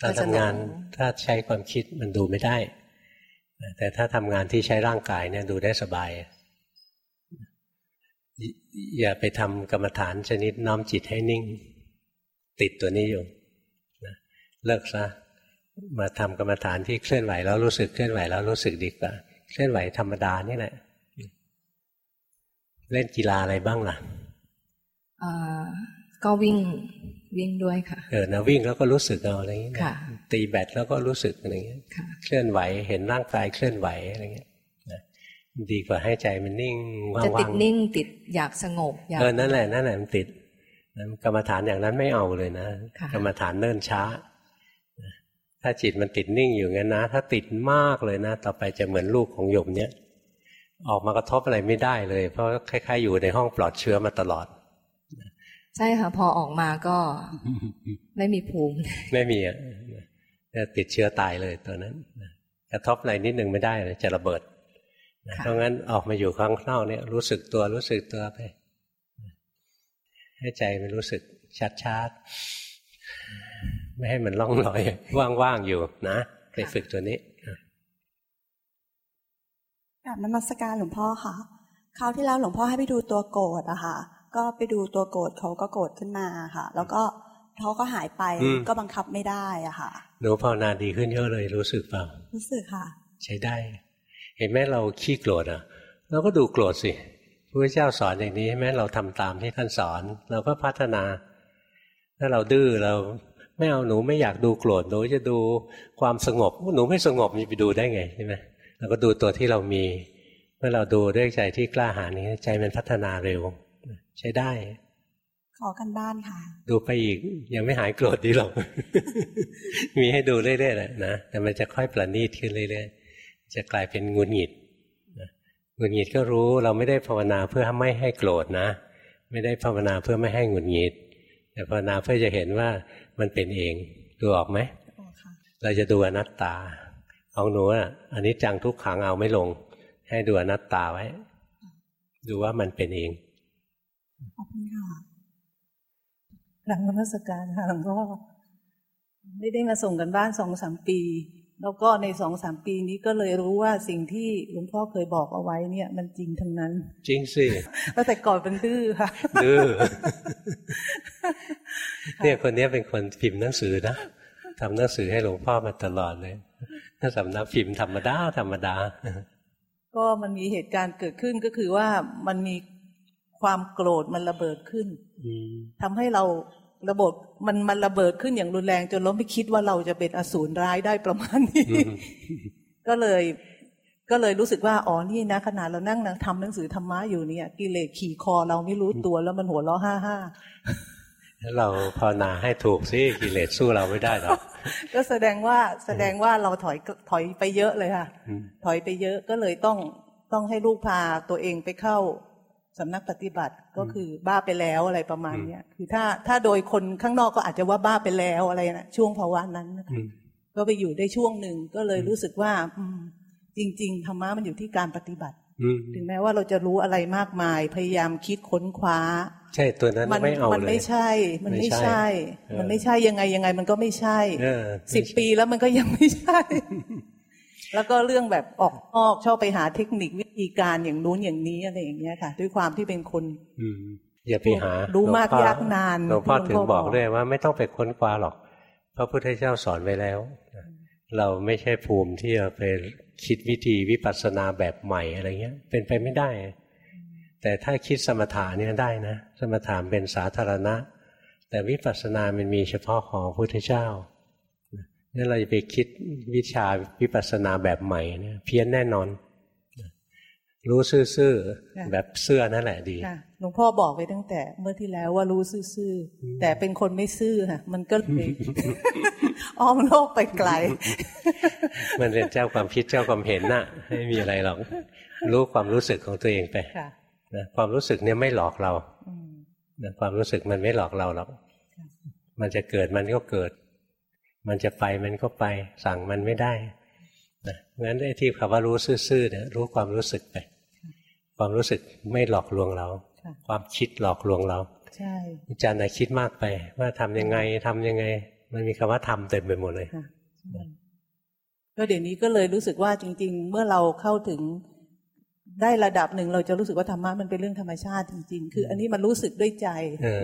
Speaker 1: ตอนทำงานถ้าใช้ความคิดมันดูไม่ได้ แต่ถ้าทำงานที่ใช้ร่างกายเนี่ยดูได้สบาย อย่าไปทำกรรมฐานชนิดน้อมจิตให้นิ่ง ติดตัวนี้อยู่เลิกซะมาทำกรรมฐานที่เคลื่อนไหวแล้วรู้สึกเคลื่อนไหวแล้วรู้สึกดีกว่า เคลื่อนไหวธรรมดานี่แหละ เล่นกีฬาอะไรบ้างล่ะ
Speaker 3: ก็วิ่งวิ่งด้วยค่ะ
Speaker 1: เออนะวิ่งแล้วก็รู้สึกเอาอะไรอย่างเงี้ยตีแบตแล้วก็รู้สึกอะไรเงี้ยเคลื่อนไหวเห็นร่างกายเคลื่อนไหวอะไรเงี้ยดีกว่าให้ใจมันนิ่งว่างๆจะ
Speaker 3: ติดนิ่งติดอยากสงบ
Speaker 1: เออนั่นแหละนั่นแหละมันติดกรรมฐานอย่างนั้นไม่เอาเลยนะ กรรมฐานเนิ่นช้า ถ้าจิตมันติดนิ่งอยู่งั้นนะ ถ้าติดมากเลยนะ ต่อไปจะเหมือนลูกของโยมเนี่ย ออกมากระทบอะไรไม่ได้เลย เพราะคล้ายๆอยู่ในห้องปลอดเชื้อมาตลอด
Speaker 3: ใช่ค่ะ พอออกมาก็ ไม่มีภูมิ
Speaker 1: ไม่มีอะจะติดเชื้อตายเลยตัวนั้นกระทบอะไรนิดหนึ่งไม่ได้เลยจะระเบิดเพราะงั้นออกมาอยู่ข้างนอกเนี่ย รู้สึกตัวรู้สึกตัวไปให้ใจมันรู้สึกชัดๆ ไม่ให้มันล่องลอย ว่างๆอยู่นะไปฝึกตัวนี้
Speaker 10: กลับนมัสการหลวงพ่อค่ะคราวที่แล้วหลวงพ่อให้ไปดูตัวโกรธอะค่ะ ก็ไปดูตัวโกรธเขาก็โกรธขึ้นมาค่ะ แล้วก็เขาก็หายไปก็บังคับไม่ได้อะค่ะ
Speaker 1: หนูภาวนาดีขึ้นเยอะเลยรู้สึกเปล่า
Speaker 10: รู้สึกค่ะ
Speaker 1: ใช้ได้ เห็นไหมเราขี้โกรธอะเราก็ดูโกรธสิพระเจ้าสอนอย่างนี้ใช่ไหมเราทำตามที่ท่านสอน เราก็พัฒนา ถ้าเราดื้อเรา ไม่เอาหนูไม่อยากดูโกรธหนูจะดูความสงบหนูไม่สงบมีไปดูได้ไงใช่ไหมเราก็ดูตัวที่เรามี เมื่อเราดูด้วยใจที่กล้าหาญนี้ใจมันพัฒนาเร็ว ใช้ได้
Speaker 10: ขอกันบ้านค่ะ
Speaker 1: ดูไปอีกยังไม่หายโกรธดีหรอกมีให้ดูเรื่อยๆแหละนะแต่มันจะค่อยประณีตขึ้นเรื่อยๆจะกลายเป็นงุนหงิดงุนหงิดก็รู้เราไม่ได้ภาวนาเพื่อไม่ให้โกรธนะ ไม่ได้ภาวนาเพื่อไม่ให้งุนหงิด แต่ภาวนาเพื่อจะเห็นว่า มันเป็นเองดูออกไหมเราจะดูอนัตตาของหนูอะอันนี้จังทุกขังเอาไม่ลง ให้ดูอนัตตาไว้ ดูว่ามันเป็นเอง
Speaker 10: ขอบคุณค่ะ
Speaker 11: หลังนมัสการค่ะหลวงพ่อไม่ได้มาส่งกันบ้านสองสามปี แล้วก็ในสองสามปีนี้ก็เลยรู้ว่าสิ่งที่หลวงพ่อเคยบอกเอาไว้เนี่ย มันจริงทั้งนั้น
Speaker 1: จริงสิ
Speaker 11: แต่ก่อนเป็นดื้อค่ะ
Speaker 1: ดื้อเนี่ยคนนี้เป็นคนพิมพ์หนังสือนะทำหนังสือให้หลวงพ่อมาตลอดเลยถ้าสำนักพิมพ์ธรรมดาธรรมดา
Speaker 11: ก็มันมีเหตุการณ์เกิดขึ้นก็คือว่ามันมีความโกรธมันระเบิดขึ้นทำให้เรา ระบบมันมันระเบิดขึ้นอย่างรุนแรงจนเราไม่คิดว่าเราจะเป็นอสูรร้ายได้ประมาณนี้ ก็เลย ก็เลยรู้สึกว่าอ๋อนี่นะขนาดเรานั่งทำหนังสือธรรมะอยู่เนี่ย กิเลสขี่คอเราไม่รู้ตัวแล้วมันหัวเราะห้าห้า
Speaker 1: เราภาวนาให้ถูกสิกิเลสสู้เราไม่ได้หรอก
Speaker 11: ก็แสดงว่าแสดงว่าเราถอยถอยไปเยอะเลยค่ะ ถอยไปเยอะก็เลยต้องต้องให้ลูกพาตัวเองไปเข้า สำนักปฏิบัติก็คือบ้าไปแล้วอะไรประมาณเนี้ยคือถ้าถ้าโดยคนข้างนอกก็อาจจะว่าบ้าไปแล้วอะไรนะช่วงภาวะนั้นนะคะก็ไปอยู่ได้ช่วงหนึ่งก็เลยรู้สึกว่าอืจริง ๆธรรมะมันอยู่ที่การปฏิบัติถึงแม้ว่าเราจะรู้อะไรมากมาย พยายามคิดค้นคว้า
Speaker 1: ใช่ตัวนั้นไม่เอาเลย
Speaker 11: มันไม่ใช่ มันไม่ใช่ มันไม่ใช่ยังไงยังไงมันก็ไม่ใช่สิบปีแล้วมันก็ยังไม่ใช่ แล้วก็เรื่องแบบออกออกชอบไปหาเทคนิควิธีการอย่างนู้นอย่างนี้อะไรอย่างเงี้ยค่ะ ด้วยความที่เป็นคน
Speaker 1: อืมอย่าไปหา
Speaker 11: รู้มากยากนาน
Speaker 1: หลวงพ่อถึงบอกด้วยว่าไม่ต้องไปค้นคว้าหรอกพระพุทธเจ้าสอนไว้แล้ว เราไม่ใช่ภูมิที่จะไปคิดวิธีวิปัสสนาแบบใหม่อะไรเงี้ย เป็นไปไม่ได้ แต่ถ้าคิดสมถะเนี่ยได้นะ สมถะเป็นสาธารณะ แต่วิปัสสนามันมีเฉพาะของพระพุทธเจ้า นั่นเราจะไปคิดวิชาวิปัสสนาแบบใหม่เนี่ยเพี้ยนแน่นอน รู้ซื่อๆแบบเสื้อนั่นแหละดี
Speaker 11: หลวงพ่อบอกไปตั้งแต่เมื่อที่แล้วว่ารู้ซื่อๆแต่เป็นคนไม่ซื่อค่ะมันก็เลยอ้อมโลกไปไกล
Speaker 1: มันเป็นเจ้าความคิดเจ้าความเห็นน่ะ ไม่มีอะไรหรอก รู้ความรู้สึกของตัวเองไปนะความรู้สึกเนี่ยไม่หลอกเรานะความรู้สึกมันไม่หลอกเราหรอกมันจะเกิดมันก็เกิด มันจะไปมันก็ไป สั่งมันไม่ได้นะงั้นไอ้ที่คำว่ารู้ซื่อๆเนี่ยรู้ความรู้สึกไป ความรู้สึกไม่หลอกลวงเรา ความคิดหลอกลวงเรา
Speaker 11: ใช่
Speaker 1: อาจารย์นะคิดมากไป ว่าทำยังไงทำยังไง มันมีคำว่าทำเต็มไปหมดเลย
Speaker 11: ก็เดี๋ยวนี้ก็เลยรู้สึกว่าจริง ๆ เมื่อเราเข้าถึง ได้ระดับหนึ่งเราจะรู้สึกว่าธรรมะมันเป็นเรื่องธรรมชาติจริง ๆ คืออันนี้มันรู้สึกด้วยใจ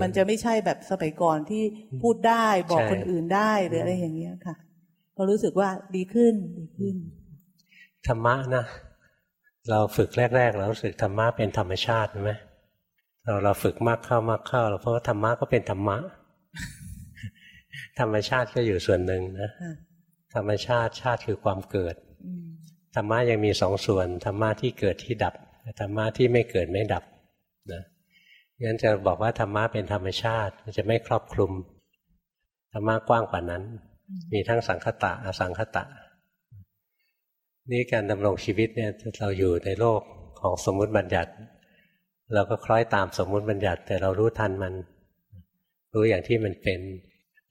Speaker 11: มันจะไม่ใช่แบบสมัยก่อนที่พูดได้บอกคนอื่นได้หรืออะไรอย่างเงี้ยค่ะก็รู้สึกว่าดีขึ้นดีขึ้น
Speaker 1: ธรรมะนะเราฝึกแรกๆเรารู้สึกธรรมะเป็นธรรมชาติใช่ไหมเราเราฝึกมากเข้ามากเข้าเราเพราะว่าธรรมะก็เป็นธรรมะ ธรรมชาติก็อยู่ส่วนหนึ่งนะธรรมชาติชาติคือความเกิด ธรรมะยังมีสองส่วนธรรมะที่เกิดที่ดับธรรมะที่ไม่เกิดไม่ดับนะงั้นจะบอกว่าธรรมะเป็นธรรมชาติมันจะไม่ครอบคลุมธรรมะกว้างกว่านั้น มีทั้งสังคตะอสังคตะ นี่การดำรงชีวิตเนี่ยเราอยู่ในโลกของสมมุติบัญญัติ เราก็คล้อยตามสมมุติบัญญัติ แต่เรารู้ทันมัน รู้อย่างที่มันเป็น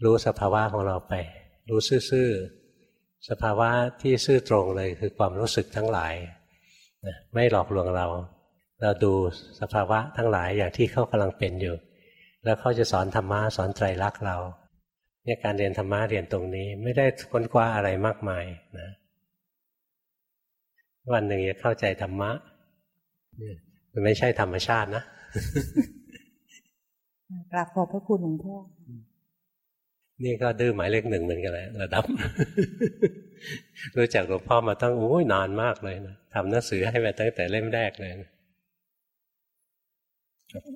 Speaker 1: รู้สภาวะของเราไป รู้ซื่อๆ สภาวะที่ซื่อตรงเลยคือความรู้สึกทั้งหลายไม่หลอกลวงเรา เราดูสภาวะทั้งหลายอย่างที่เขากำลังเป็นอยู่ แล้วเขาจะสอนธรรมะสอนไตรลักษณ์เราเนี่ยการเรียนธรรมะเรียนตรงนี้ไม่ได้ค้นคว้าอะไรมากมายนะวันหนึ่งจะเข้าใจธรรมะมันไม่ใช่ธรรมชาตินะ
Speaker 11: กราบขอบพระคุณหลวงพ่อ
Speaker 1: นี่ก็ดื้อหมายเลขหนึ่งเหมือนกันแหละระดับ รู้จักหลวงพ่อมาตั้งโอ้ยนานมากเลยนะทำหนังสือให้มาตั้งแต่เล่มแรกเลยนะ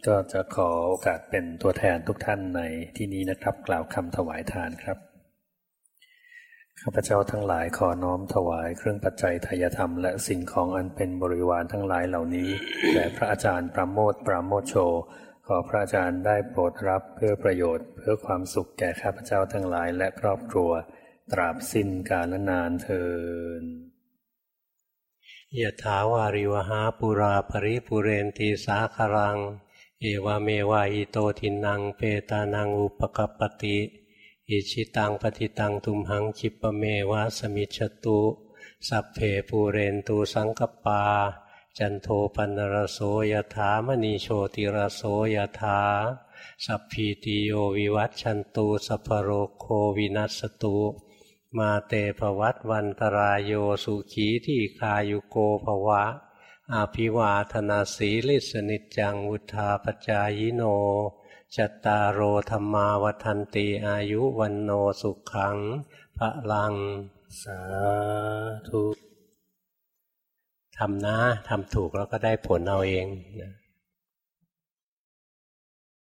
Speaker 12: ก็จะขอโอกาสเป็นตัวแทนทุกท่านในที่นี้นะครับ กล่าวคำถวายทานครับข้าพเจ้าทั้งหลายขอน้อมถวายเครื่องปัจจัยทายธรรมและสิ่งของอันเป็นบริวารทั้งหลายเหล่านี้แด่พระอาจารย์ปราโมทปราโมทโช ขอพระอาจารย์ได้โปรดรับเพื่อประโยชน์เพื่อความสุขแก่ข้าพเจ้าทั้งหลายและครอบครัว ตราบสิ้นกาลนานเทิน
Speaker 1: ยะถาวาริวะหาปูรา ปะริปูเรนติ สาคะรัง เอวะเมวะ อิโตทินนัง เปตานังอุปะกัปปะติ อิจฉิตังปัตถิตัง ตุมหัง ขิปปะเมวะ สะมิชฌะตุ สัพเพปูเรนตุ สังกัปปา จันโทปัณณะระโส ยะถา มะณิ โชติระโส ยะถาสัพพีติโยวิวัชชันตุ สัพพะโรโควินัสสะตุมาเตภวัตวันตรายโยสุขีที่คายุโกภวะ อาภิวาธนาสีลิสนิจังวุธาปจายโนจตตารโอธรรมาวันติอายุวันโนสุขังพระลัง
Speaker 12: สาธุ
Speaker 1: ทำนะทำถูกแล้วก็ได้ผลเอาเองนะ